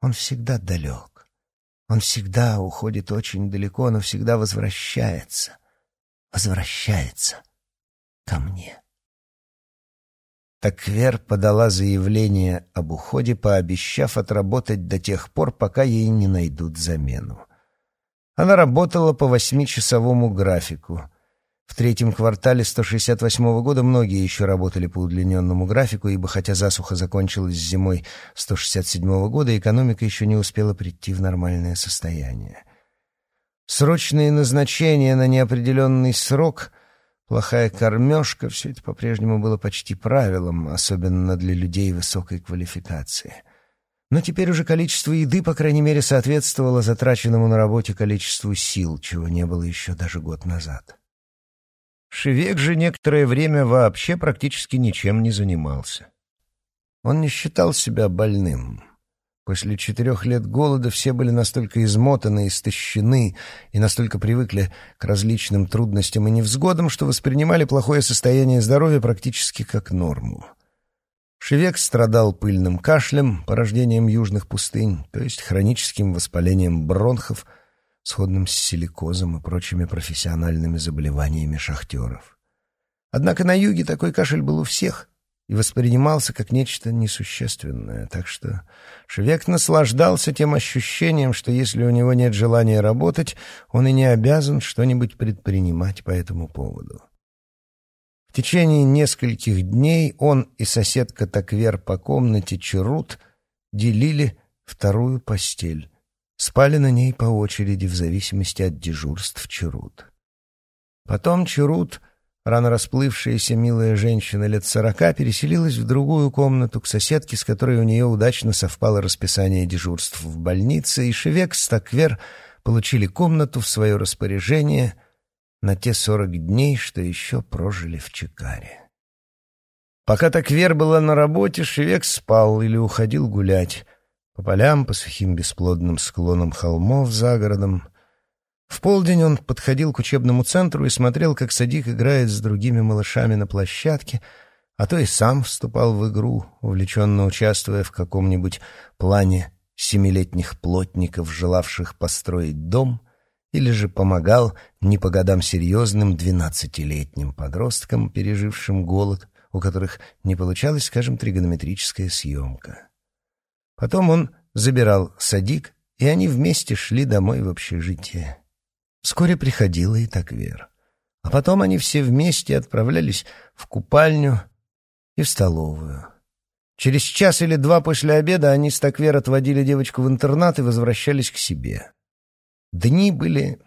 Он всегда далек. Он всегда уходит очень далеко, но всегда возвращается. Возвращается ко мне. Таквер подала заявление об уходе, пообещав отработать до тех пор, пока ей не найдут замену. Она работала по восьмичасовому графику. В третьем квартале 168 года многие еще работали по удлиненному графику, ибо хотя засуха закончилась зимой 167 года, экономика еще не успела прийти в нормальное состояние. Срочные назначения на неопределенный срок, плохая кормежка — все это по-прежнему было почти правилом, особенно для людей высокой квалификации. Но теперь уже количество еды, по крайней мере, соответствовало затраченному на работе количеству сил, чего не было еще даже год назад. Шевек же некоторое время вообще практически ничем не занимался. Он не считал себя больным. После четырех лет голода все были настолько измотаны, истощены и настолько привыкли к различным трудностям и невзгодам, что воспринимали плохое состояние здоровья практически как норму. Шевек страдал пыльным кашлем, порождением южных пустынь, то есть хроническим воспалением бронхов – сходным с силикозом и прочими профессиональными заболеваниями шахтеров. Однако на юге такой кашель был у всех и воспринимался как нечто несущественное, так что Шевек наслаждался тем ощущением, что если у него нет желания работать, он и не обязан что-нибудь предпринимать по этому поводу. В течение нескольких дней он и соседка Таквер по комнате Чарут делили вторую постель, спали на ней по очереди в зависимости от дежурств Чарут. Потом Чарут, рано расплывшаяся милая женщина лет сорока, переселилась в другую комнату к соседке, с которой у нее удачно совпало расписание дежурств в больнице, и Шевек с Таквер получили комнату в свое распоряжение на те сорок дней, что еще прожили в Чикаре. Пока Таквер была на работе, Шевек спал или уходил гулять, по полям, по сухим бесплодным склонам холмов за городом. В полдень он подходил к учебному центру и смотрел, как Садик играет с другими малышами на площадке, а то и сам вступал в игру, увлеченно участвуя в каком-нибудь плане семилетних плотников, желавших построить дом, или же помогал не по годам серьезным двенадцатилетним подросткам, пережившим голод, у которых не получалась, скажем, тригонометрическая съемка. Потом он забирал Садик, и они вместе шли домой в общежитие. Вскоре приходила и Таквер. А потом они все вместе отправлялись в купальню и в столовую. Через час или два после обеда они с Таквер отводили девочку в интернат и возвращались к себе. Дни были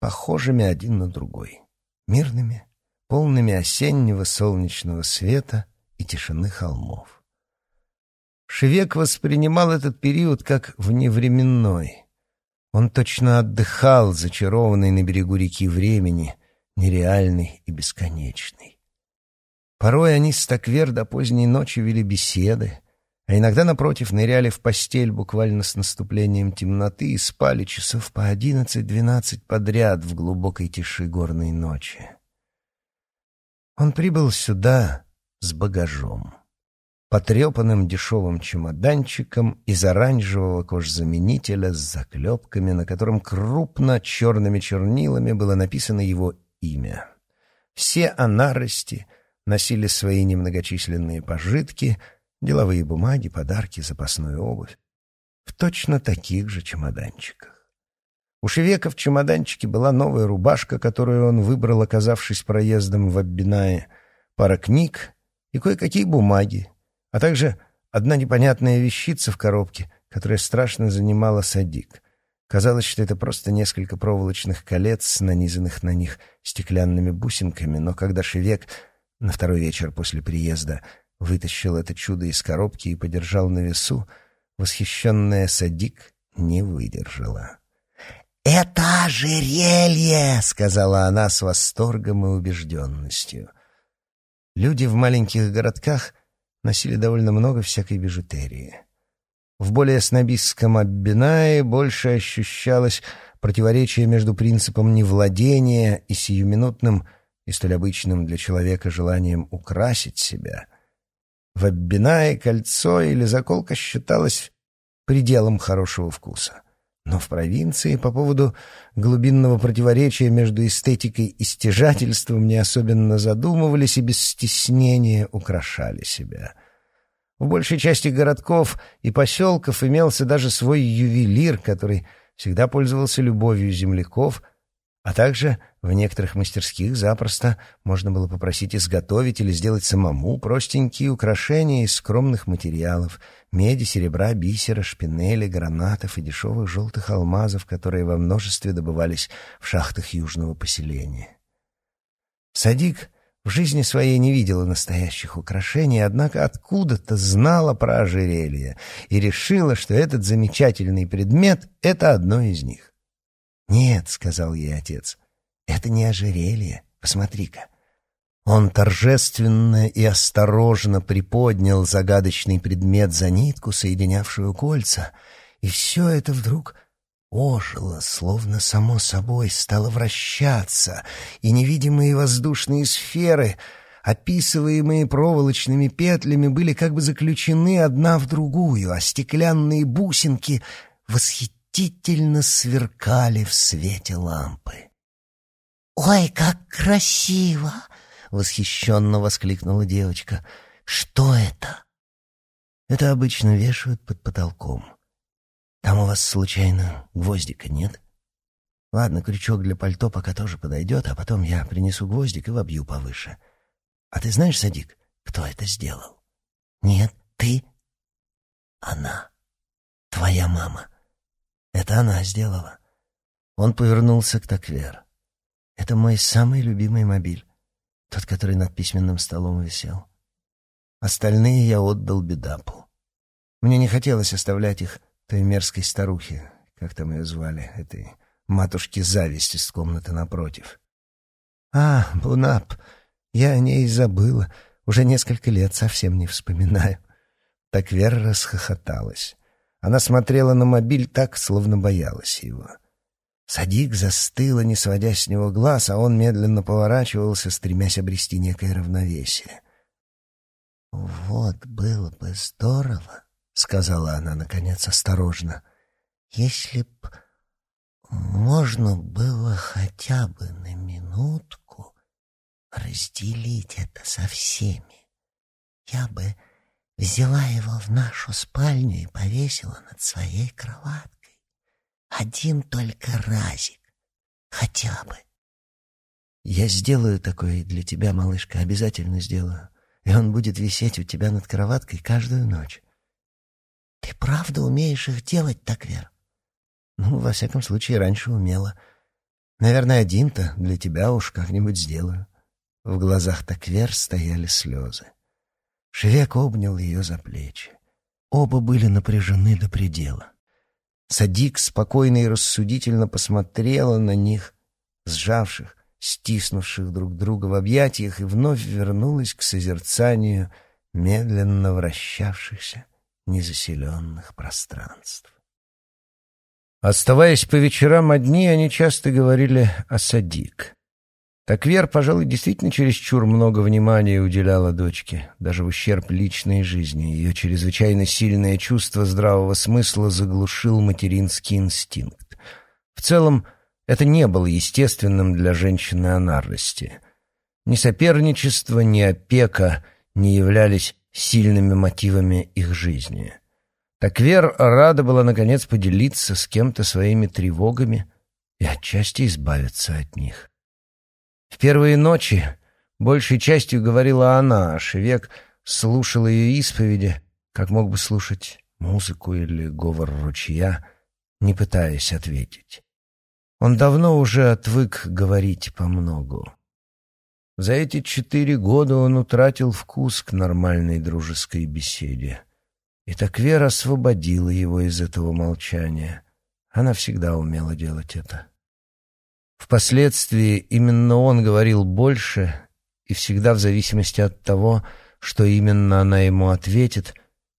похожими один на другой, мирными, полными осеннего солнечного света и тишины холмов. Шевек воспринимал этот период как вневременной. Он точно отдыхал, зачарованный на берегу реки времени, нереальный и бесконечный. Порой они с Таквер до поздней ночи вели беседы, а иногда, напротив, ныряли в постель буквально с наступлением темноты и спали часов по одиннадцать-двенадцать подряд в глубокой тиши горной ночи. Он прибыл сюда с багажом потрепанным дешевым чемоданчиком из оранжевого кожзаменителя с заклепками, на котором крупно черными чернилами было написано его имя. Все анарости носили свои немногочисленные пожитки, деловые бумаги, подарки, запасную обувь в точно таких же чемоданчиках. У Шевека в чемоданчике была новая рубашка, которую он выбрал, оказавшись проездом в Аббинае, пара книг и кое-какие бумаги, а также одна непонятная вещица в коробке, которая страшно занимала Садик. Казалось, что это просто несколько проволочных колец, нанизанных на них стеклянными бусинками, но когда Шевек на второй вечер после приезда вытащил это чудо из коробки и подержал на весу, восхищенная Садик не выдержала. «Это ожерелье!» — сказала она с восторгом и убежденностью. Люди в маленьких городках носили довольно много всякой бижутерии. В более снобистском Аббинае больше ощущалось противоречие между принципом невладения и сиюминутным и столь обычным для человека желанием украсить себя. В Аббинае кольцо или заколка считалось пределом хорошего вкуса. Но в провинции по поводу глубинного противоречия между эстетикой и стяжательством не особенно задумывались и без стеснения украшали себя. В большей части городков и поселков имелся даже свой ювелир, который всегда пользовался любовью земляков а также в некоторых мастерских запросто можно было попросить изготовить или сделать самому простенькие украшения из скромных материалов — меди, серебра, бисера, шпинели, гранатов и дешевых желтых алмазов, которые во множестве добывались в шахтах южного поселения. Садик в жизни своей не видела настоящих украшений, однако откуда-то знала про ожерелье и решила, что этот замечательный предмет — это одно из них. «Нет», — сказал ей отец, — «это не ожерелье. Посмотри-ка». Он торжественно и осторожно приподнял загадочный предмет за нитку, соединявшую кольца, и все это вдруг ожило, словно само собой стало вращаться, и невидимые воздушные сферы, описываемые проволочными петлями, были как бы заключены одна в другую, а стеклянные бусинки восхитительно восхитительно сверкали в свете лампы. «Ой, как красиво!» — восхищенно воскликнула девочка. «Что это?» «Это обычно вешают под потолком. Там у вас, случайно, гвоздика нет?» «Ладно, крючок для пальто пока тоже подойдет, а потом я принесу гвоздик и вобью повыше. А ты знаешь, Садик, кто это сделал?» «Нет, ты?» «Она. Твоя мама». Это она сделала. Он повернулся к Таквер. Это мой самый любимый мобиль. Тот, который над письменным столом висел. Остальные я отдал Бедапу. Мне не хотелось оставлять их той мерзкой старухе, как там ее звали, этой матушке зависть из комнаты напротив. А, Бунап, я о ней забыла. Уже несколько лет совсем не вспоминаю. Так Вера расхохоталась. Она смотрела на мобиль так, словно боялась его. Садик застыла, не сводя с него глаз, а он медленно поворачивался, стремясь обрести некое равновесие. «Вот было бы здорово», — сказала она, наконец, осторожно, — «если б можно было хотя бы на минутку разделить это со всеми. Я бы взяла его в нашу спальню и повесила над своей кроваткой. Один только разик, хотя бы. Я сделаю такое для тебя, малышка, обязательно сделаю. И он будет висеть у тебя над кроваткой каждую ночь. Ты правда умеешь их делать так, Вер? Ну, во всяком случае, раньше умела. Наверное, один-то для тебя уж как-нибудь сделаю. В глазах Таквер стояли слезы. Шевек обнял ее за плечи. Оба были напряжены до предела. Садик спокойно и рассудительно посмотрела на них, сжавших, стиснувших друг друга в объятиях, и вновь вернулась к созерцанию медленно вращавшихся незаселенных пространств. Оставаясь по вечерам одни, они часто говорили о Садик. Так Вер, пожалуй, действительно чересчур много внимания уделяла дочке, даже в ущерб личной жизни. Ее чрезвычайно сильное чувство здравого смысла заглушил материнский инстинкт. В целом, это не было естественным для женщины о нарости. Ни соперничество, ни опека не являлись сильными мотивами их жизни. Так Вер рада была, наконец, поделиться с кем-то своими тревогами и отчасти избавиться от них. В первые ночи большей частью говорила она, а Шевек слушал ее исповеди, как мог бы слушать музыку или говор ручья, не пытаясь ответить. Он давно уже отвык говорить по многу. За эти четыре года он утратил вкус к нормальной дружеской беседе. И так Вера освободила его из этого молчания. Она всегда умела делать это. Впоследствии именно он говорил больше и всегда в зависимости от того, что именно она ему ответит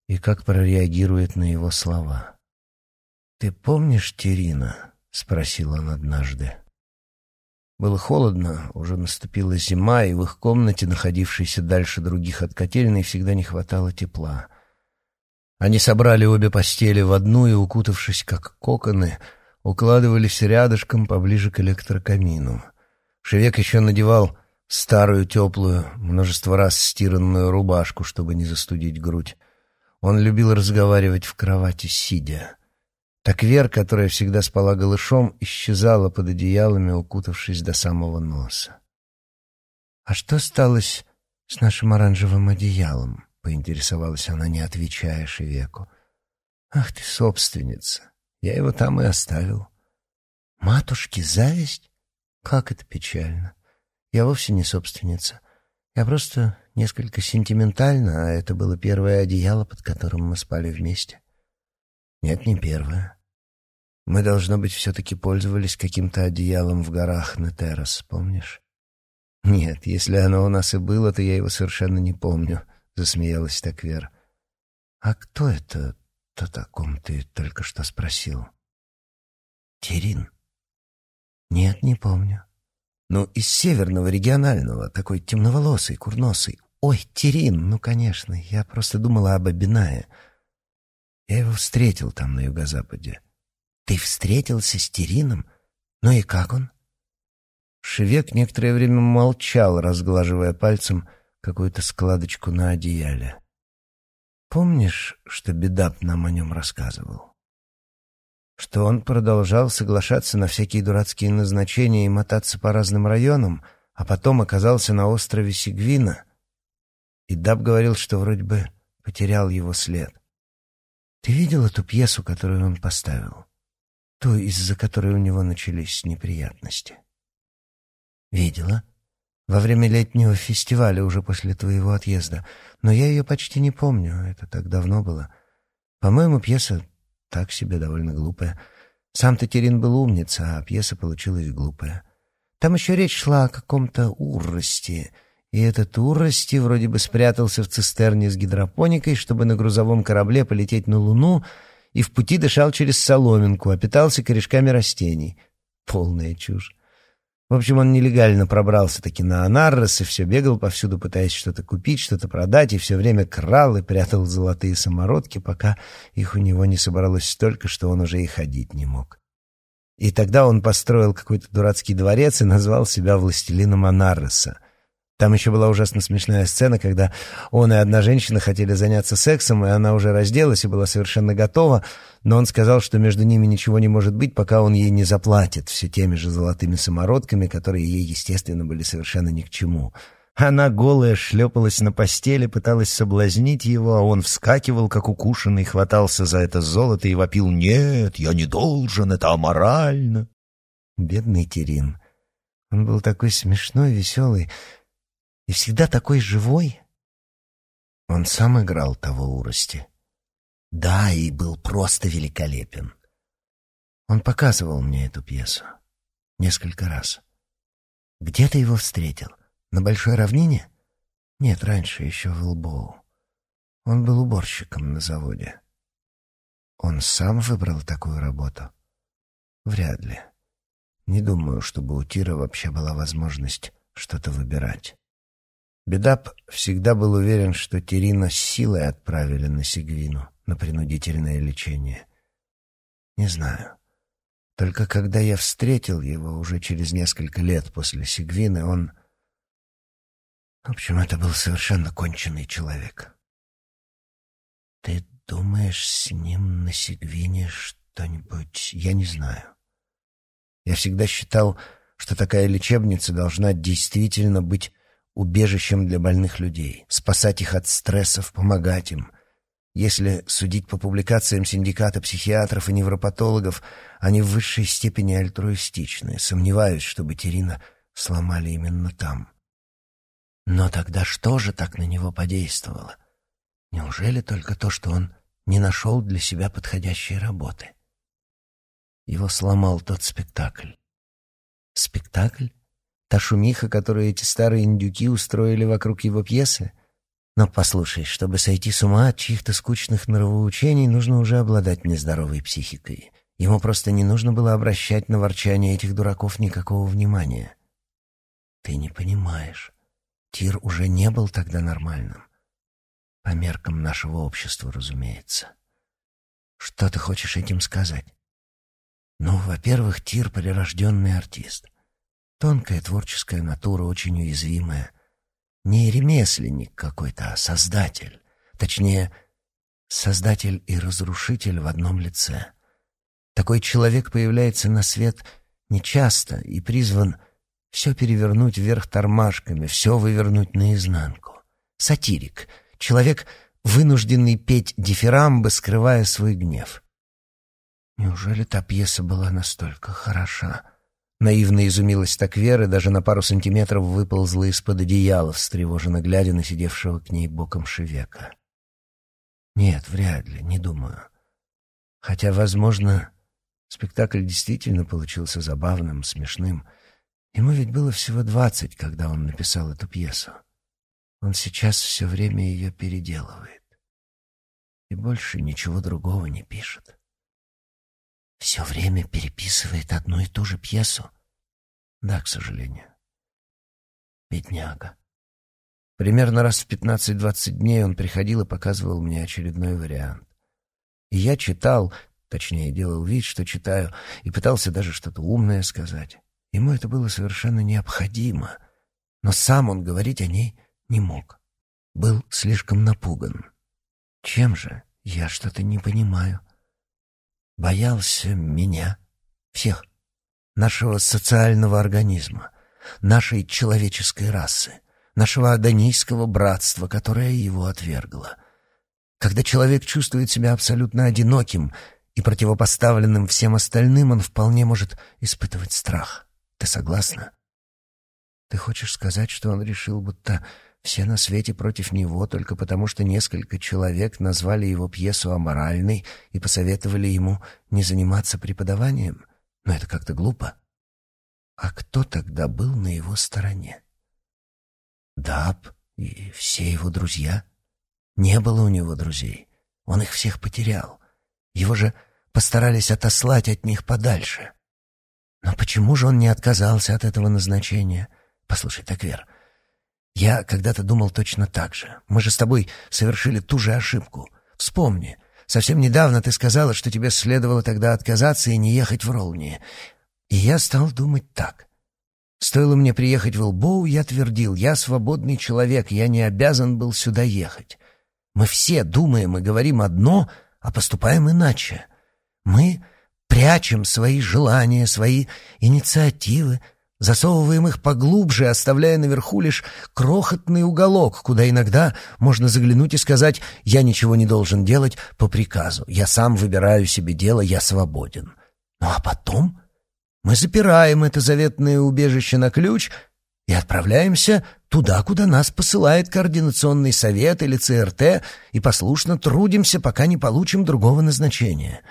и как прореагирует на его слова. «Ты помнишь Терина?» — спросил он однажды. Было холодно, уже наступила зима, и в их комнате, находившейся дальше других от котельной, всегда не хватало тепла. Они собрали обе постели в одну и, укутавшись как коконы, укладывались рядышком поближе к электрокамину. Шевек еще надевал старую теплую, множество раз стиранную рубашку, чтобы не застудить грудь. Он любил разговаривать в кровати, сидя. Так Вер, которая всегда спала голышом, исчезала под одеялами, укутавшись до самого носа. «А что сталось с нашим оранжевым одеялом?» — поинтересовалась она, не отвечая Шевеку. «Ах ты, собственница! Я его там и оставил». «Матушке зависть? Как это печально! Я вовсе не собственница. Я просто несколько сентиментальна, а это было первое одеяло, под которым мы спали вместе». «Нет, не первое. Мы, должно быть, все-таки пользовались каким-то одеялом в горах на террас, помнишь?» «Нет, если оно у нас и было, то я его совершенно не помню», — засмеялась так Вера. «А кто это, то таком ты только что спросил?» «Терин». «Нет, не помню». «Ну, из северного регионального, такой темноволосый, курносый. Ой, Терин, ну, конечно, я просто думала об Абинае. Я его встретил там, на юго-западе». «Ты встретился с Терином? Ну и как он?» Шевек некоторое время молчал, разглаживая пальцем какую-то складочку на одеяле. «Помнишь, что Бедап нам о нем рассказывал?» Что он продолжал соглашаться на всякие дурацкие назначения и мотаться по разным районам, а потом оказался на острове Сигвина, и Даб говорил, что вроде бы потерял его след. Ты видел эту пьесу, которую он поставил? Ту, из-за которой у него начались неприятности. «Видела. Во время летнего фестиваля, уже после твоего отъезда. Но я ее почти не помню, это так давно было. По-моему, пьеса так себе довольно глупая. Сам-то Терин был умница, а пьеса получилась глупая. Там еще речь шла о каком-то уросте, и этот урости вроде бы спрятался в цистерне с гидропоникой, чтобы на грузовом корабле полететь на Луну, и в пути дышал через соломинку, а питался корешками растений. Полная чушь. В общем, он нелегально пробрался таки на Анаррос и все бегал повсюду, пытаясь что-то купить, что-то продать, и все время крал и прятал золотые самородки, пока их у него не собралось столько, что он уже и ходить не мог. И тогда он построил какой-то дурацкий дворец и назвал себя властелином Анарроса — там еще была ужасно смешная сцена, когда он и одна женщина хотели заняться сексом, и она уже разделась и была совершенно готова, но он сказал, что между ними ничего не может быть, пока он ей не заплатит все теми же золотыми самородками, которые ей, естественно, были совершенно ни к чему. Она голая шлепалась на постели, пыталась соблазнить его, а он вскакивал, как укушенный, хватался за это золото и вопил «Нет, я не должен, это аморально». Бедный Терин. Он был такой смешной, веселый, и всегда такой живой. Он сам играл того урости. Да, и был просто великолепен. Он показывал мне эту пьесу. Несколько раз. Где ты его встретил? На Большой равнине? Нет, раньше, еще в Лбоу. Он был уборщиком на заводе. Он сам выбрал такую работу? Вряд ли. Не думаю, чтобы у Тира вообще была возможность что-то выбирать. Бедап всегда был уверен, что Терина с силой отправили на Сигвину на принудительное лечение. Не знаю. Только когда я встретил его уже через несколько лет после Сигвины, он... В общем, это был совершенно конченый человек. Ты думаешь, с ним на Сигвине что-нибудь... Я не знаю. Я всегда считал, что такая лечебница должна действительно быть убежищем для больных людей, спасать их от стрессов, помогать им. Если судить по публикациям синдиката психиатров и невропатологов, они в высшей степени альтруистичны. Сомневаюсь, чтобы Терина сломали именно там. Но тогда что же так на него подействовало? Неужели только то, что он не нашел для себя подходящей работы? Его сломал тот спектакль. Спектакль, Та шумиха, которую эти старые индюки устроили вокруг его пьесы? Но послушай, чтобы сойти с ума от чьих-то скучных нравоучений, нужно уже обладать нездоровой психикой. Ему просто не нужно было обращать на ворчание этих дураков никакого внимания. Ты не понимаешь. Тир уже не был тогда нормальным. По меркам нашего общества, разумеется. Что ты хочешь этим сказать? Ну, во-первых, Тир — прирожденный артист. Тонкая творческая натура, очень уязвимая. Не ремесленник какой-то, а создатель. Точнее, создатель и разрушитель в одном лице. Такой человек появляется на свет нечасто и призван все перевернуть вверх тормашками, все вывернуть наизнанку. Сатирик, человек, вынужденный петь дифирамбы, скрывая свой гнев. Неужели та пьеса была настолько хороша? Наивно изумилась так Вера, даже на пару сантиметров выползла из-под одеяла, встревоженно глядя на сидевшего к ней боком Шевека. Нет, вряд ли, не думаю. Хотя, возможно, спектакль действительно получился забавным, смешным. Ему ведь было всего двадцать, когда он написал эту пьесу. Он сейчас все время ее переделывает. И больше ничего другого не пишет. Все время переписывает одну и ту же пьесу? Да, к сожалению. Бедняга. Примерно раз в 15-20 дней он приходил и показывал мне очередной вариант. И я читал, точнее, делал вид, что читаю, и пытался даже что-то умное сказать. Ему это было совершенно необходимо, но сам он говорить о ней не мог. Был слишком напуган. Чем же? Я что-то не понимаю. Боялся меня, всех, нашего социального организма, нашей человеческой расы нашего адонийского братства, которое его отвергло. Когда человек чувствует себя абсолютно одиноким и противопоставленным всем остальным, он вполне может испытывать страх. Ты согласна? Ты хочешь сказать, что он решил, будто все на свете против него только потому, что несколько человек назвали его пьесу аморальной и посоветовали ему не заниматься преподаванием? Но это как-то глупо. А кто тогда был на его стороне? Даб и все его друзья. Не было у него друзей. Он их всех потерял. Его же постарались отослать от них подальше. Но почему же он не отказался от этого назначения? Послушай, Таквер, я когда-то думал точно так же. Мы же с тобой совершили ту же ошибку. Вспомни, совсем недавно ты сказала, что тебе следовало тогда отказаться и не ехать в Ролни. И я стал думать так. Стоило мне приехать в Элбоу, я твердил, я свободный человек, я не обязан был сюда ехать. Мы все думаем и говорим одно, а поступаем иначе. Мы прячем свои желания, свои инициативы, засовываем их поглубже, оставляя наверху лишь крохотный уголок, куда иногда можно заглянуть и сказать «я ничего не должен делать по приказу, я сам выбираю себе дело, я свободен». Ну а потом мы запираем это заветное убежище на ключ и отправляемся туда, куда нас посылает координационный совет или ЦРТ, и послушно трудимся, пока не получим другого назначения.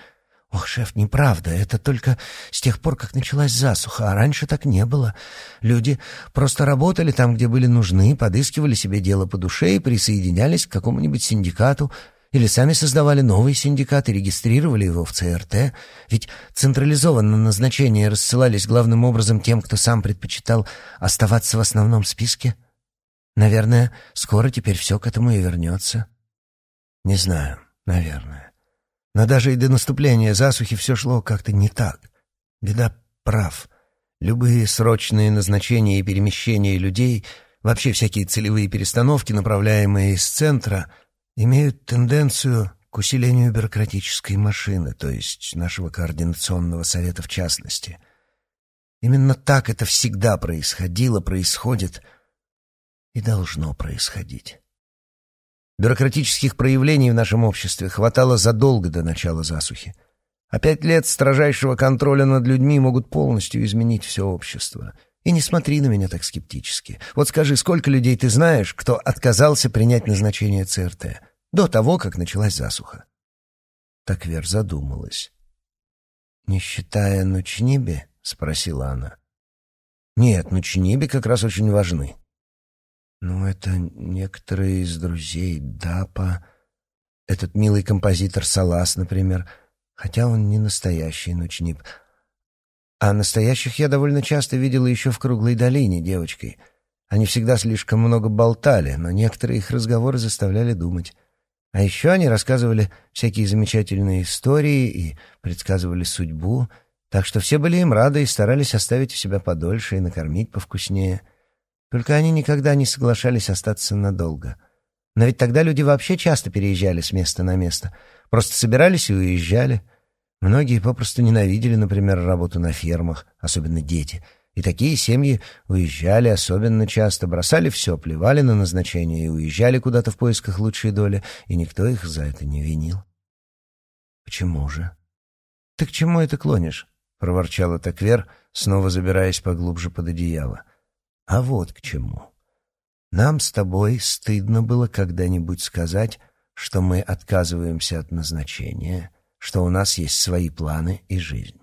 Ох, шеф, неправда, это только с тех пор, как началась засуха, а раньше так не было. Люди просто работали там, где были нужны, подыскивали себе дело по душе и присоединялись к какому-нибудь синдикату, или сами создавали новый синдикат и регистрировали его в ЦРТ, ведь централизованно назначения рассылались главным образом тем, кто сам предпочитал оставаться в основном списке. Наверное, скоро теперь все к этому и вернется. Не знаю, наверное. Но даже и до наступления засухи все шло как-то не так. Беда прав. Любые срочные назначения и перемещения людей, вообще всякие целевые перестановки, направляемые из центра — имеют тенденцию к усилению бюрократической машины, то есть нашего координационного совета в частности. Именно так это всегда происходило, происходит и должно происходить. Бюрократических проявлений в нашем обществе хватало задолго до начала засухи. А пять лет строжайшего контроля над людьми могут полностью изменить все общество. И не смотри на меня так скептически. Вот скажи, сколько людей ты знаешь, кто отказался принять назначение ЦРТ? до того, как началась засуха. Так Вер задумалась. «Не считая Нучниби?» — спросила она. «Нет, Нучниби как раз очень важны». «Ну, это некоторые из друзей Дапа, этот милый композитор Салас, например, хотя он не настоящий Нучниб. А настоящих я довольно часто видела еще в Круглой долине девочкой. Они всегда слишком много болтали, но некоторые их разговоры заставляли думать. А еще они рассказывали всякие замечательные истории и предсказывали судьбу, так что все были им рады и старались оставить у себя подольше и накормить повкуснее. Только они никогда не соглашались остаться надолго. Но ведь тогда люди вообще часто переезжали с места на место. Просто собирались и уезжали. Многие попросту ненавидели, например, работу на фермах, особенно дети — и такие семьи уезжали особенно часто, бросали все, плевали на назначение и уезжали куда-то в поисках лучшей доли, и никто их за это не винил. «Почему же?» «Ты к чему это клонишь?» — проворчала Таквер, снова забираясь поглубже под одеяло. «А вот к чему. Нам с тобой стыдно было когда-нибудь сказать, что мы отказываемся от назначения, что у нас есть свои планы и жизнь.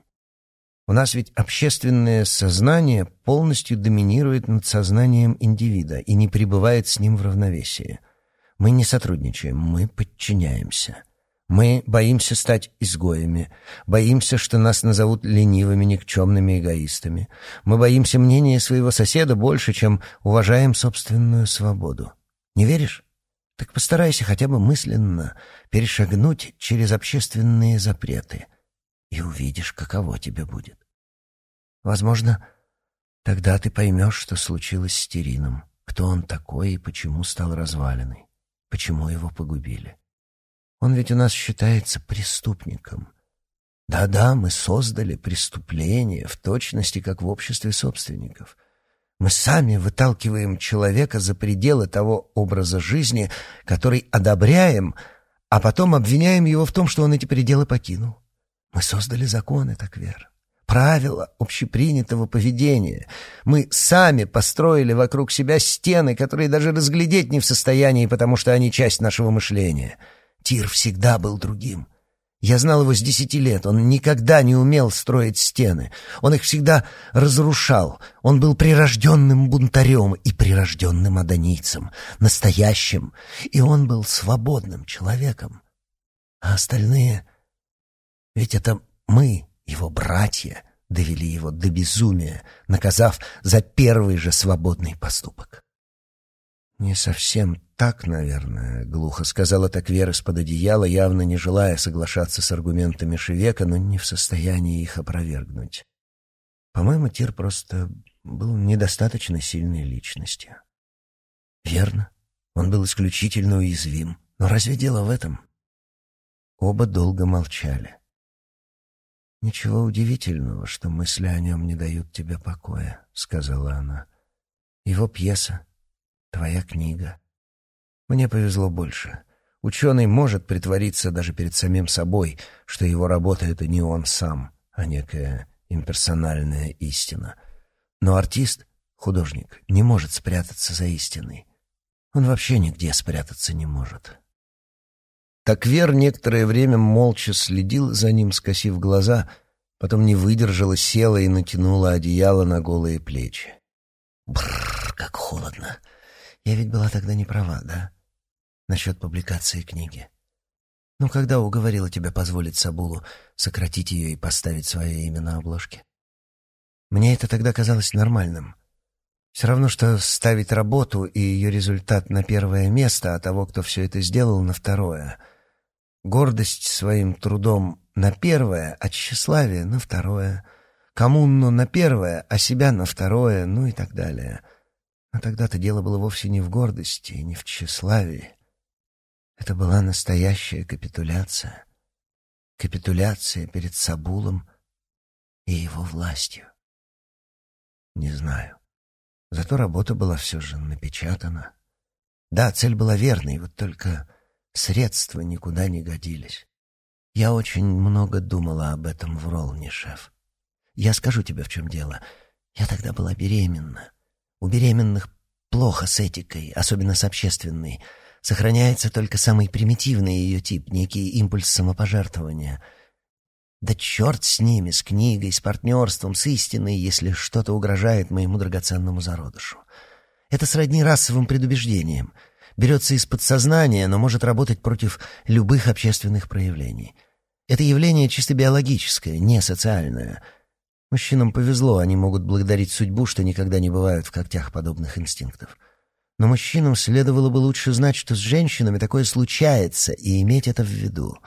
У нас ведь общественное сознание полностью доминирует над сознанием индивида и не пребывает с ним в равновесии. Мы не сотрудничаем, мы подчиняемся. Мы боимся стать изгоями, боимся, что нас назовут ленивыми, никчемными эгоистами. Мы боимся мнения своего соседа больше, чем уважаем собственную свободу. Не веришь? Так постарайся хотя бы мысленно перешагнуть через общественные запреты — и увидишь, каково тебе будет. Возможно, тогда ты поймешь, что случилось с Терином, кто он такой и почему стал развалиной, почему его погубили. Он ведь у нас считается преступником. Да-да, мы создали преступление в точности, как в обществе собственников. Мы сами выталкиваем человека за пределы того образа жизни, который одобряем, а потом обвиняем его в том, что он эти пределы покинул. Мы создали законы, так вер, правила общепринятого поведения. Мы сами построили вокруг себя стены, которые даже разглядеть не в состоянии, потому что они часть нашего мышления. Тир всегда был другим. Я знал его с десяти лет. Он никогда не умел строить стены. Он их всегда разрушал. Он был прирожденным бунтарем и прирожденным адонийцем, настоящим. И он был свободным человеком. А остальные ведь это мы, его братья, довели его до безумия, наказав за первый же свободный поступок. «Не совсем так, наверное», — глухо сказала так Вера из-под одеяла, явно не желая соглашаться с аргументами Шевека, но не в состоянии их опровергнуть. «По-моему, Тир просто был недостаточно сильной личностью». «Верно. Он был исключительно уязвим. Но разве дело в этом?» Оба долго молчали. «Ничего удивительного, что мысли о нем не дают тебе покоя», — сказала она. «Его пьеса, твоя книга. Мне повезло больше. Ученый может притвориться даже перед самим собой, что его работа — это не он сам, а некая имперсональная истина. Но артист, художник, не может спрятаться за истиной. Он вообще нигде спрятаться не может». Так Вер некоторое время молча следил за ним, скосив глаза, потом не выдержала, села и натянула одеяло на голые плечи. Бррр, как холодно. Я ведь была тогда не права, да? Насчет публикации книги. Ну, когда уговорила тебя позволить Сабулу сократить ее и поставить свое имя на обложке? Мне это тогда казалось нормальным. Все равно, что ставить работу и ее результат на первое место, а того, кто все это сделал, на второе — Гордость своим трудом на первое, а тщеславие на второе. Коммунну на первое, а себя на второе, ну и так далее. Но тогда-то дело было вовсе не в гордости и не в тщеславии. Это была настоящая капитуляция. Капитуляция перед Сабулом и его властью. Не знаю. Зато работа была все же напечатана. Да, цель была верной, вот только Средства никуда не годились. Я очень много думала об этом в Ролне, шеф. Я скажу тебе, в чем дело. Я тогда была беременна. У беременных плохо с этикой, особенно с общественной. Сохраняется только самый примитивный ее тип, некий импульс самопожертвования. Да черт с ними, с книгой, с партнерством, с истиной, если что-то угрожает моему драгоценному зародышу. Это сродни расовым предубеждениям — берется из подсознания, но может работать против любых общественных проявлений. Это явление чисто биологическое, не социальное. Мужчинам повезло, они могут благодарить судьбу, что никогда не бывают в когтях подобных инстинктов. Но мужчинам следовало бы лучше знать, что с женщинами такое случается, и иметь это в виду.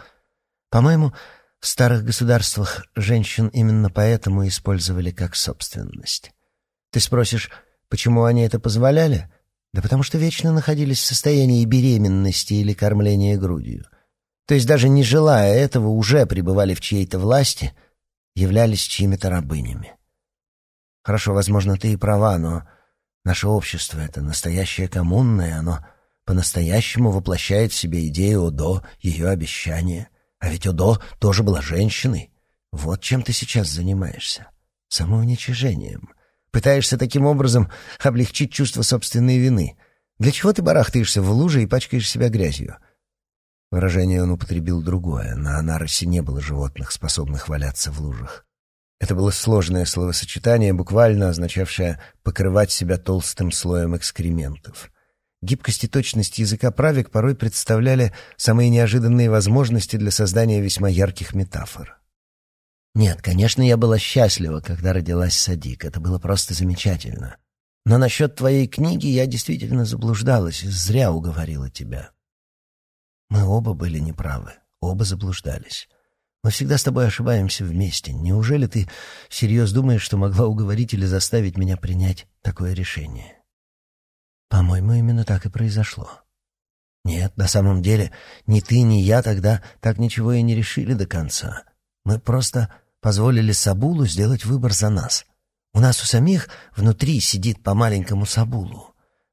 По-моему, в старых государствах женщин именно поэтому использовали как собственность. Ты спросишь, почему они это позволяли? Да потому что вечно находились в состоянии беременности или кормления грудью. То есть даже не желая этого, уже пребывали в чьей-то власти, являлись чьими-то рабынями. Хорошо, возможно, ты и права, но наше общество — это настоящее коммунное, оно по-настоящему воплощает в себе идею Одо, ее обещания — а ведь Удо тоже была женщиной. Вот чем ты сейчас занимаешься. Самоуничижением. Пытаешься таким образом облегчить чувство собственной вины. Для чего ты барахтаешься в луже и пачкаешь себя грязью? Выражение он употребил другое. На Анаросе не было животных, способных валяться в лужах. Это было сложное словосочетание, буквально означавшее «покрывать себя толстым слоем экскрементов». Гибкость и точность языка правик порой представляли самые неожиданные возможности для создания весьма ярких метафор. Нет, конечно, я была счастлива, когда родилась Садик. Это было просто замечательно. Но насчет твоей книги я действительно заблуждалась зря уговорила тебя. Мы оба были неправы, оба заблуждались. Мы всегда с тобой ошибаемся вместе. Неужели ты всерьез думаешь, что могла уговорить или заставить меня принять такое решение? По-моему, именно так и произошло. Нет, на самом деле, ни ты, ни я тогда так ничего и не решили до конца. Мы просто позволили Сабулу сделать выбор за нас. У нас у самих внутри сидит по маленькому Сабулу.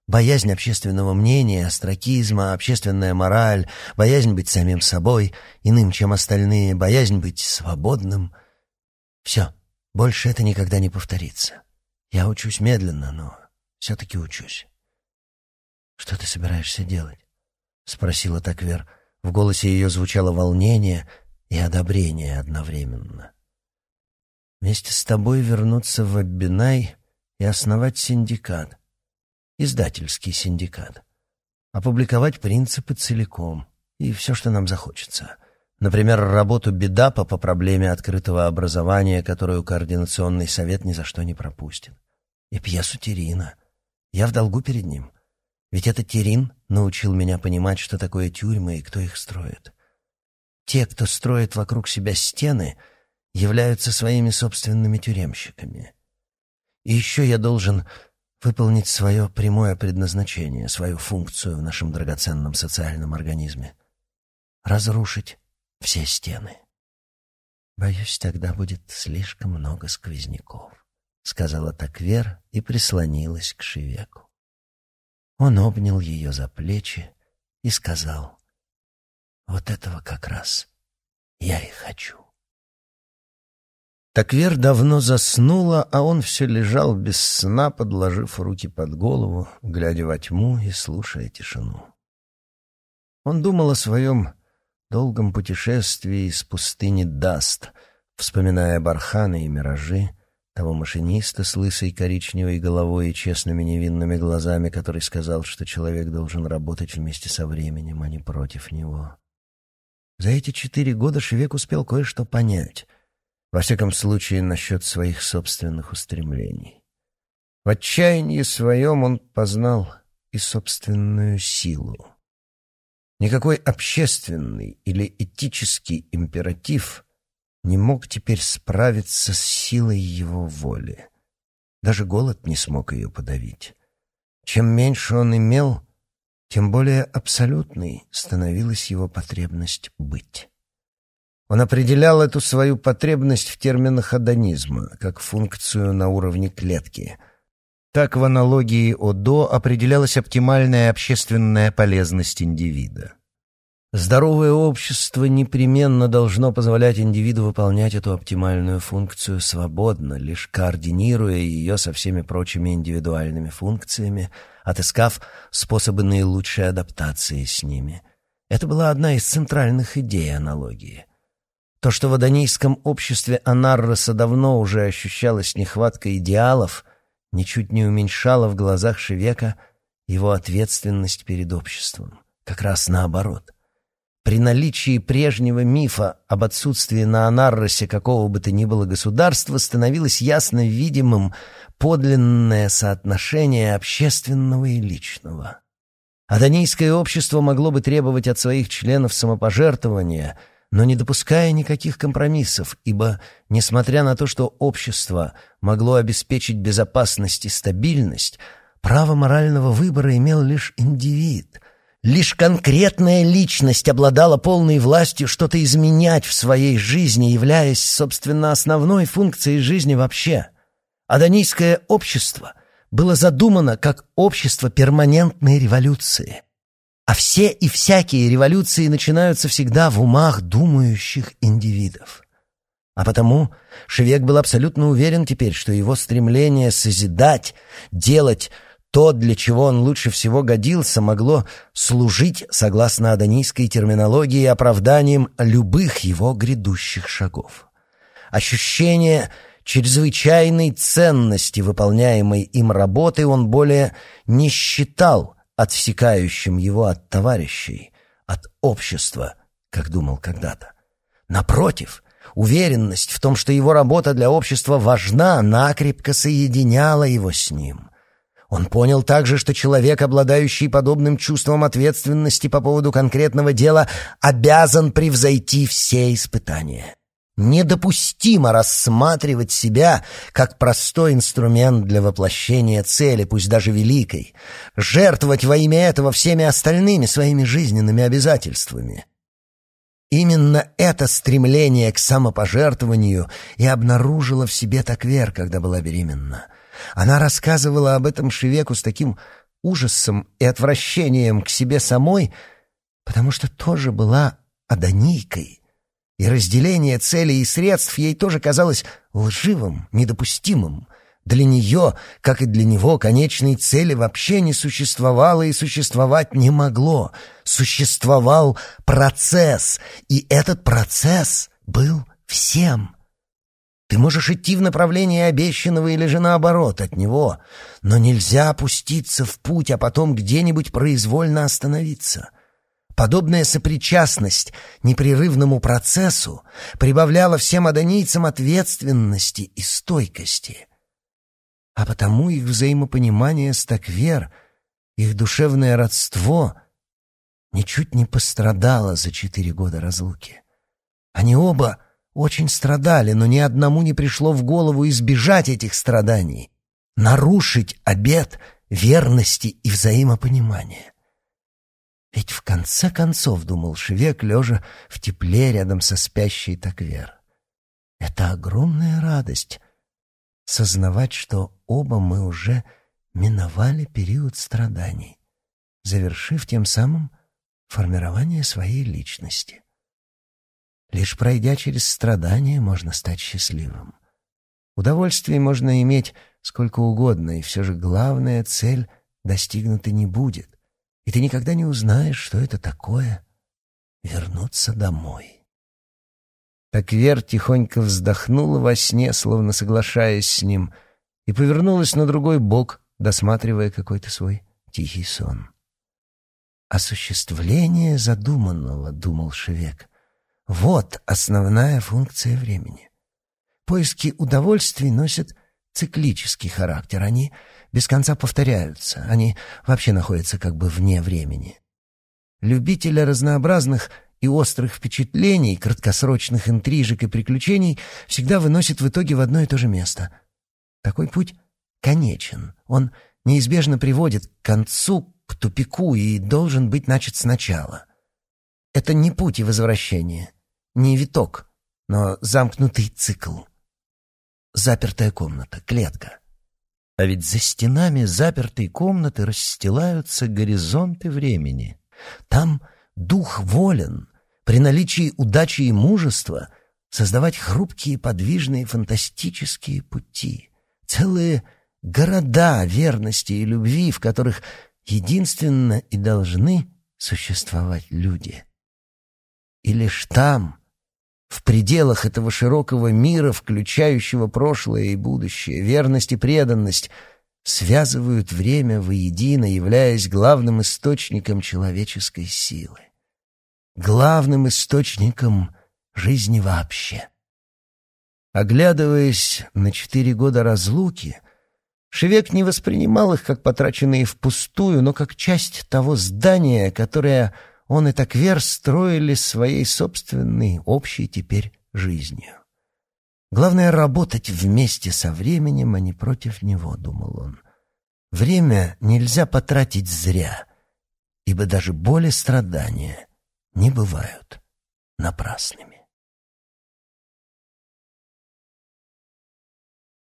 Боязнь общественного мнения, астракизма, общественная мораль, боязнь быть самим собой, иным, чем остальные, боязнь быть свободным. Все, больше это никогда не повторится. Я учусь медленно, но все-таки учусь. «Что ты собираешься делать?» — спросила Таквер. В голосе ее звучало волнение и одобрение одновременно. «Вместе с тобой вернуться в Аббинай и основать синдикат, издательский синдикат, опубликовать принципы целиком и все, что нам захочется». Например, работу Бедапа по проблеме открытого образования, которую Координационный совет ни за что не пропустит. И пьесу Терина. Я в долгу перед ним. Ведь это Терин научил меня понимать, что такое тюрьмы и кто их строит. Те, кто строит вокруг себя стены, являются своими собственными тюремщиками. И еще я должен выполнить свое прямое предназначение, свою функцию в нашем драгоценном социальном организме — разрушить все стены. «Боюсь, тогда будет слишком много сквозняков», — сказала Таквер и прислонилась к Шевеку. Он обнял ее за плечи и сказал, «Вот этого как раз я и хочу». Таквер давно заснула, а он все лежал без сна, подложив руки под голову, глядя во тьму и слушая тишину. Он думал о своем долгом путешествии из пустыни Даст, вспоминая барханы и миражи, того машиниста с лысой коричневой головой и честными невинными глазами, который сказал, что человек должен работать вместе со временем, а не против него. За эти четыре года Шевек успел кое-что понять, во всяком случае насчет своих собственных устремлений. В отчаянии своем он познал и собственную силу. Никакой общественный или этический императив не мог теперь справиться с силой его воли. Даже голод не смог ее подавить. Чем меньше он имел, тем более абсолютной становилась его потребность быть. Он определял эту свою потребность в терминах адонизма, как функцию на уровне клетки. Так в аналогии ОДО определялась оптимальная общественная полезность индивида. Здоровое общество непременно должно позволять индивиду выполнять эту оптимальную функцию свободно, лишь координируя ее со всеми прочими индивидуальными функциями, отыскав способы наилучшей адаптации с ними. Это была одна из центральных идей аналогии. То, что в адонийском обществе Анарроса давно уже ощущалась нехватка идеалов, ничуть не уменьшало в глазах Шевека его ответственность перед обществом. Как раз наоборот — при наличии прежнего мифа об отсутствии на Анарросе какого бы то ни было государства становилось ясно видимым подлинное соотношение общественного и личного. Адонийское общество могло бы требовать от своих членов самопожертвования, но не допуская никаких компромиссов, ибо, несмотря на то, что общество могло обеспечить безопасность и стабильность, право морального выбора имел лишь индивид. Лишь конкретная личность обладала полной властью что-то изменять в своей жизни, являясь, собственно, основной функцией жизни вообще. Адонийское общество — было задумано как общество перманентной революции. А все и всякие революции начинаются всегда в умах думающих индивидов. А потому Шевек был абсолютно уверен теперь, что его стремление созидать, делать то, для чего он лучше всего годился, могло служить, согласно адонийской терминологии, оправданием любых его грядущих шагов. Ощущение чрезвычайной ценности выполняемой им работы он более не считал отсекающим его от товарищей, от общества, как думал когда-то. Напротив, уверенность в том, что его работа для общества важна, накрепко соединяла его с ним. Он понял также, что человек, обладающий подобным чувством ответственности по поводу конкретного дела, обязан превзойти все испытания. Недопустимо рассматривать себя как простой инструмент для воплощения цели, пусть даже великой, жертвовать во имя этого всеми остальными своими жизненными обязательствами. Именно это стремление к самопожертвованию и обнаружила в себе Таквер, когда была беременна. Она рассказывала об этом Шевеку с таким ужасом и отвращением к себе самой, потому что тоже была адонийкой — и разделение целей и средств ей тоже казалось лживым, недопустимым. Для нее, как и для него, конечной цели вообще не существовало и существовать не могло. Существовал процесс, и этот процесс был всем. Ты можешь идти в направлении обещанного или же наоборот от него, но нельзя опуститься в путь, а потом где-нибудь произвольно остановиться. Подобная сопричастность непрерывному процессу прибавляла всем адонийцам ответственности и стойкости. А потому их взаимопонимание с Таквер, их душевное родство ничуть не пострадало за четыре года разлуки. Они оба очень страдали, но ни одному не пришло в голову избежать этих страданий, нарушить обет верности и взаимопонимания. Ведь в конце концов, думал Шевек, лежа в тепле рядом со спящей Таквер. Это огромная радость — сознавать, что оба мы уже миновали период страданий, завершив тем самым формирование своей личности. Лишь пройдя через страдания, можно стать счастливым. Удовольствий можно иметь сколько угодно, и все же главная цель достигнута не будет и ты никогда не узнаешь, что это такое — вернуться домой. Так Вер тихонько вздохнула во сне, словно соглашаясь с ним, и повернулась на другой бок, досматривая какой-то свой тихий сон. «Осуществление задуманного», — думал Шевек, — «вот основная функция времени. Поиски удовольствий носят циклический характер, они без конца повторяются, они вообще находятся как бы вне времени. Любители разнообразных и острых впечатлений, краткосрочных интрижек и приключений всегда выносят в итоге в одно и то же место. Такой путь конечен, он неизбежно приводит к концу, к тупику и должен быть начат сначала. Это не путь и возвращение, не виток, но замкнутый цикл. Запертая комната, клетка — а ведь за стенами запертой комнаты расстилаются горизонты времени. Там дух волен, при наличии удачи и мужества, создавать хрупкие, подвижные, фантастические пути. Целые города верности и любви, в которых единственно и должны существовать люди. И лишь там, в пределах этого широкого мира, включающего прошлое и будущее, верность и преданность, связывают время воедино, являясь главным источником человеческой силы. главным источником жизни вообще. Оглядываясь на четыре года разлуки, Шевек не воспринимал их как потраченные впустую, но как часть того здания, которое он и Таквер строили своей собственной, общей теперь жизнью. Главное — работать вместе со временем, а не против него, — думал он. Время нельзя потратить зря, ибо даже боли страдания не бывают напрасными.